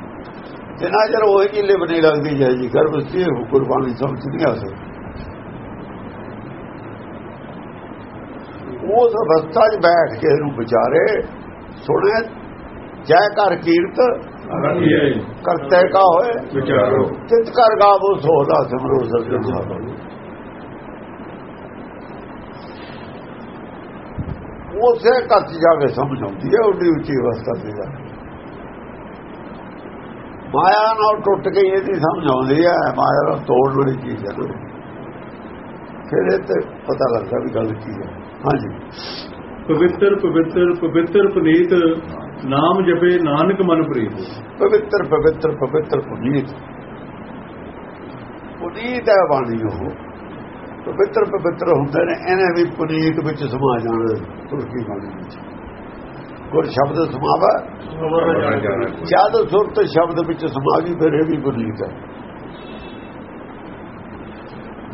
ਜਿੰਨਾ ਚਿਰ ਉਹ ਜੀ ਲਿਵ ਨਹੀਂ ਲੱਗਦੀ ਜਾਈ ਜੀ ਗਰਭਸਤੀ ਗੁਰਬਾਣੀ ਸਮਝ ਨਹੀਂ ਆ ਸਕਦੀ। ਉਸ ਅਵਸਥਾ 'ਚ ਬੈਠ ਕੇ ਇਹਨੂੰ ਵਿਚਾਰੇ, ਸੁਣੇ, ਜੈ ਕਰ ਕੀਰਤ ਕਰਤੇ ਕਾ ਹੋਏ। ਵਿਚਾਰੋ। ਚਿਤ ਕਰ ਗਾਵੋ ਸੋਲਾ ਸਿਮਰੋ ਸਤਿ ਸਾਹਿਬ ਉਸੇ ਕੱਚ ਜਾ ਕੇ ਸਮਝ ਆਉਂਦੀ ਹੈ ਉੱਡੀ ਉੱਚੀ ਅਵਸਥਾ ਤੇ ਜਾ। ਮਾਇਆ ਨਾਲ ਟੁੱਟ ਕੇ ਇਹਦੀ ਸਮਝ ਆਉਂਦੀ ਹੈ ਮਾਇਆ ਨੂੰ ਤੋੜਨ ਵਾਲੀ ਚੀਜ਼ ਹੈ। ਫਿਰ ਇਹ ਤੇ ਪਤਾ ਲੱਗਦਾ ਵੀ ਗੱਲ ਕੀ ਹੈ। ਹਾਂਜੀ। ਪਵਿੱਤਰ ਪਵਿੱਤਰ ਪਵਿੱਤਰ ਪੁਨੀਤ ਨਾਮ ਜਪੇ ਨਾਨਕ ਮਨ ਪ੍ਰੀਤ। ਪਵਿੱਤਰ ਪਵਿੱਤਰ ਪਵਿੱਤਰ ਪੁਨੀਤ। ਪੁਨੀਤ ਹੈ ਬਾਣੀ ਉਹ। ਪਵਿੱਤਰ ਪਵਿੱਤਰ ਹੁੰਦੇ ਨੇ ਇਹਨੇ ਵੀ ਪੁਨੀਤ ਵਿੱਚ ਸਮਾ ਜਾਣਾ ਤੁਰਕੀ ਬਾਣੀ ਵਿੱਚ। ਗੁਰ ਸ਼ਬਦ ਸਮਾਵਾ ਜਦ ਸੁਰਤ ਸ਼ਬਦ ਵਿੱਚ ਸਮਾ ਗਈ ਫਿਰ ਇਹ ਵੀ ਪੁਨੀਤ ਹੈ।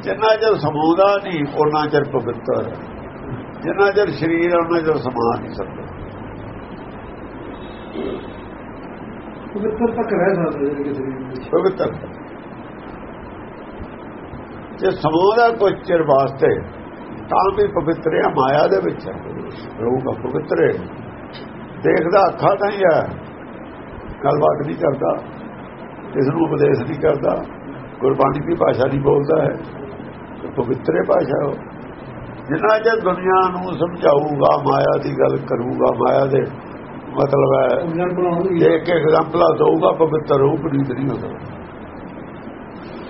ਜਿੰਨਾ ਚਿਰ ਸਮਾਉਂਦਾ ਨਹੀਂ ਉਹਨਾਂ ਚਿਰ ਪਵਿੱਤਰ ਹੈ। ਜਿੰਨਾ ਚਿਰ ਸਰੀਰ ਉਹਨਾਂ ਚਿਰ ਸਮਾ ਨਹੀਂ ਸਕਦਾ ਪਵਿੱਤਰ ਤੱਕ ਰਹਿ ਸਕਦਾ ਜਿਹੜੇ ਕਿਸੇ ਵਿੱਚ। ਪਵਿੱਤਰ। ਜੇ ਸਮੂਹ ਕੁਝ ਚਿਰ ਵਾਸਤੇ ਤਾਂ ਵੀ ਪਵਿੱਤਰ ਹੈ ਮਾਇਆ ਦੇ ਵਿੱਚ ਹੈ ਰਹੂਗਾ ਪਵਿੱਤਰ ਹੈ ਦੇਖਦਾ ਅੱਖਾਂ ਤਾਂ ਹੀ ਹੈ ਗੱਲਬਾਤ ਨਹੀਂ ਕਰਦਾ। ਇਸ ਨੂੰ ਉਪਦੇਸ਼ ਨਹੀਂ ਕਰਦਾ। ਗੁਰਬਾਣੀ ਦੀ ਭਾਸ਼ਾ ਨਹੀਂ ਬੋਲਦਾ ਹੈ। ਪਵਿੱਤਰ ਭਾਸ਼ਾ ਉਹ। ਜਿੰਨਾ ਜੇ ਦੁਨੀਆ ਨੂੰ ਸਮਝਾਊਗਾ ਮਾਇਆ ਦੀ ਗੱਲ ਕਰੂਗਾ ਮਾਇਆ ਦੇ ਮਤਲਬ ਹੈ ਇੱਕ ਐਗਜ਼ਾਮਪਲ ਦਊਗਾ ਪਵਿੱਤਰ ਪਨੀਤ ਨਹੀਂ ਹੋ ਸਕਦਾ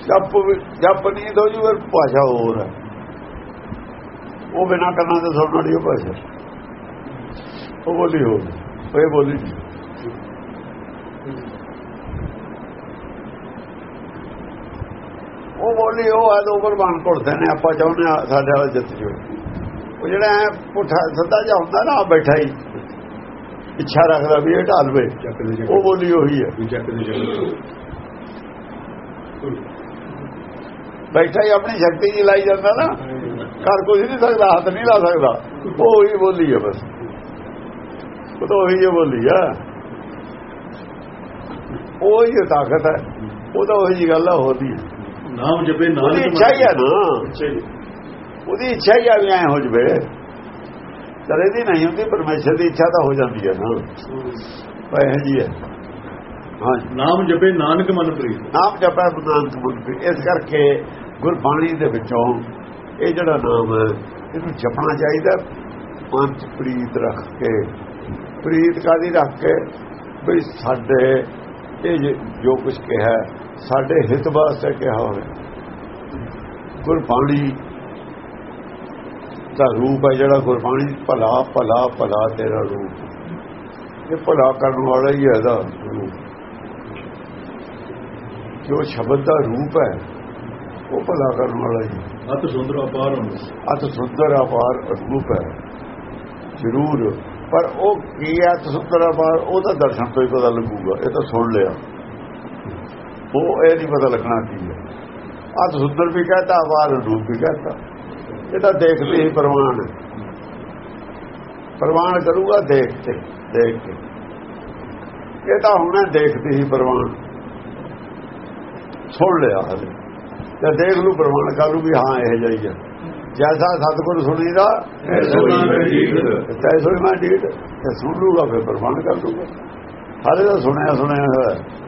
ਜਦ ਪਵਿ- ਜਦ ਪਨੀਤ ਹੋ ਜੂ ਫਿਰ ਭਾਸ਼ਾ ਹੋਰ ਹੈ। ਉਹ ਬਿਨਾ ਕੰਨਾਂ ਦੇ ਸੁਣਨ ਵਾਲੀ ਉਹ ਭਾਸ਼ਾ। ਉਹ ਬੋਲੀ ਹੋ ਉਹ ਬੋਲੀ ਨਹੀਂ। ਉਹ ਬੋਲੀ ਉਹ ਆ ਦੋ ਕੁਰਬਾਨ ਘੁਲਦੇ ਨੇ ਆਪਾਂ ਚਾਹੁੰਦੇ ਆ ਸਾਡੇ ਵਾਲਾ ਜਿੱਤ ਜੋ ਉਹ ਜਿਹੜਾ ਐਂ ਪੁੱਠਾ ਸੱਦਾ ਜਾ ਹੁੰਦਾ ਨਾ ਆ ਬੈਠਾ ਹੀ ਇੱਛਾ ਰੱਖਦਾ ਵੀ ਇਹ ਢਾਲ ਵੇ। ਚੱਕ ਦੇ ਉਹ ਬੋਲੀ ਉਹੀ ਹੈ ਬੈਠਾ ਹੀ ਆਪਣੀ ਸ਼ਕਤੀ ਜੀ ਲਾਈ ਜਾਂਦਾ ਨਾ। ਘਰ ਕੁਝ ਨਹੀਂ ਸਕਦਾ ਹੱਥ ਨਹੀਂ ਲਾ ਸਕਦਾ। ਉਹ ਹੀ ਬੋਲੀ ਹੈ ਬਸ। ਉਹ ਤਾਂ ਉਹੀ ਹੈ ਬੋਲੀ ਹੈ ਉਹ ਹੀ ਤਾਕਤ ਹੈ ਉਹ ਤਾਂ ਉਹੀ ਗੱਲ ਹੈ ਹੋਦੀ ਹੈ ਨਾਮ ਜਪੇ ਇੱਛਾ ਹੀ ਹੈ ਨਾ। ਉਹਦੀ ਇੱਛਾ ਹੀ ਆ ਵੀ ਐ ਹੋ ਜਵੇ। ਚਲੇ ਦੀ ਨਹੀਂ ਹੁੰਦੀ ਪਰਮੇਸ਼ਰ ਦੀ ਇੱਛਾ ਤਾਂ ਹੋ ਜਾਂਦੀ ਹੈ ਨਾ। ਪਰ ਇਹ ਜੀ ਹੈ ਹਾਂ ਨਾਮ ਜਪੇ ਨਾਨਕ ਮਨ ਪ੍ਰੀਤ ਨਾਮ ਜਪੈ ਨਾਨਕ ਮੁਕਤੀ ਇਸ ਕਰਕੇ ਗੁਰਬਾਣੀ ਦੇ ਵਿੱਚੋਂ ਇਹ ਜਿਹੜਾ ਨਾਮ ਹੈ ਇਹਨੂੰ ਜਪਣਾ ਚਾਹੀਦਾ। ਮਨ ਚ ਪ੍ਰੀਤ ਰੱਖ ਕੇ। ਪ੍ਰੀਤ ਕਾਦੀ ਰੱਖ ਕੇ? ਵੀ ਸਾਡੇ ਇਹ ਜੇ- ਕੁਝ ਕਿਹਾ ਹੈ, ਸਾਡੇ ਹਿੱਤ ਵਾਸਤੇ ਕਿਹਾ ਹੋਵੇ। ਗੁਰਬਾਣੀ ਦਾ ਰੂਪ ਹੈ ਜਿਹੜਾ ਗੁਰਬਾਣੀ ਭਲਾ ਭਲਾ ਭਲਾ ਤੇਰਾ ਰੂਪ। ਇਹ ਭਲਾ ਕਰਨ ਵਾਲਾ ਹੀ ਹੈ ਰੂਪ। ਜੋ ਸ਼ਬਦ ਦਾ ਰੂਪ ਹੈ ਉਹ ਭਲਾ ਕਰਨ ਵਾਲਾ ਹੀ ਅਤ ਸੁੰਦਰ ਅਪਾਰ ਅਤ ਸੁੰਦਰ ਅਪਾਰ ਰੂਪ ਹੈ। ਜ਼ਰੂਰ। ਪਰ ਉਹ ਕੀ ਹੈ ਅਤ ਸੁੰਦਰ ਅਪਾਰ? ਉਹਦਾ ਦਰਸ਼ਨ ਤੋਂ ਹੀ ਪਤਾ ਲੱਗੂਗਾ। ਇਹ ਤਾਂ ਸੁਣ ਲਿਆ। ਉਹ ਇਹ ਨਹੀਂ ਪਤਾ ਲੱਗਣਾ ਕੀ ਹੈ। ਅਤ ਸੁੰਦਰ ਵੀ ਕਹਤਾ ਅਪਾਰ ਰੂਪ ਵੀ ਕਹਤਾ। ਇਹ ਤਾਂ ਦੇਖਦੇ ਹੀ ਪ੍ਰਮਾਣ। ਹੈ ਪ੍ਰਮਾਣ ਕਰੂਗਾ ਦੇਖ ਕੇ ਦੇਖ ਕੇ। ਇਹ ਤਾਂ ਹੁਣੇ ਦੇਖਦੇ ਹੀ ਪ੍ਰਮਾਣ। ਸੁਣ ਲਿਆ ਹਲੇ। ਤੇ ਦੇਖ ਲੂ ਪ੍ਰਮਾਣ ਕਰ ਲੂ ਵੀ ਹਾਂ ਇਹ ਜਾਈ ਹੈ ਜੈਸਾ ਸਤਿਗੁਰ ਸੁਣੀਦਾ। ਤੈਸੋ ਹੀ ਮੈਂ ਢੀਠ ਤੇ ਸੁਣ ਲੂਗਾ ਫਿਰ ਪ੍ਰਮਾਣ ਕਰ ਲੂਗਾ ਹਾਲੇ ਤਾਂ ਸੁਣਿਆ ਸੁਣਿਆ ਹੋਇਆ। ਹੈ।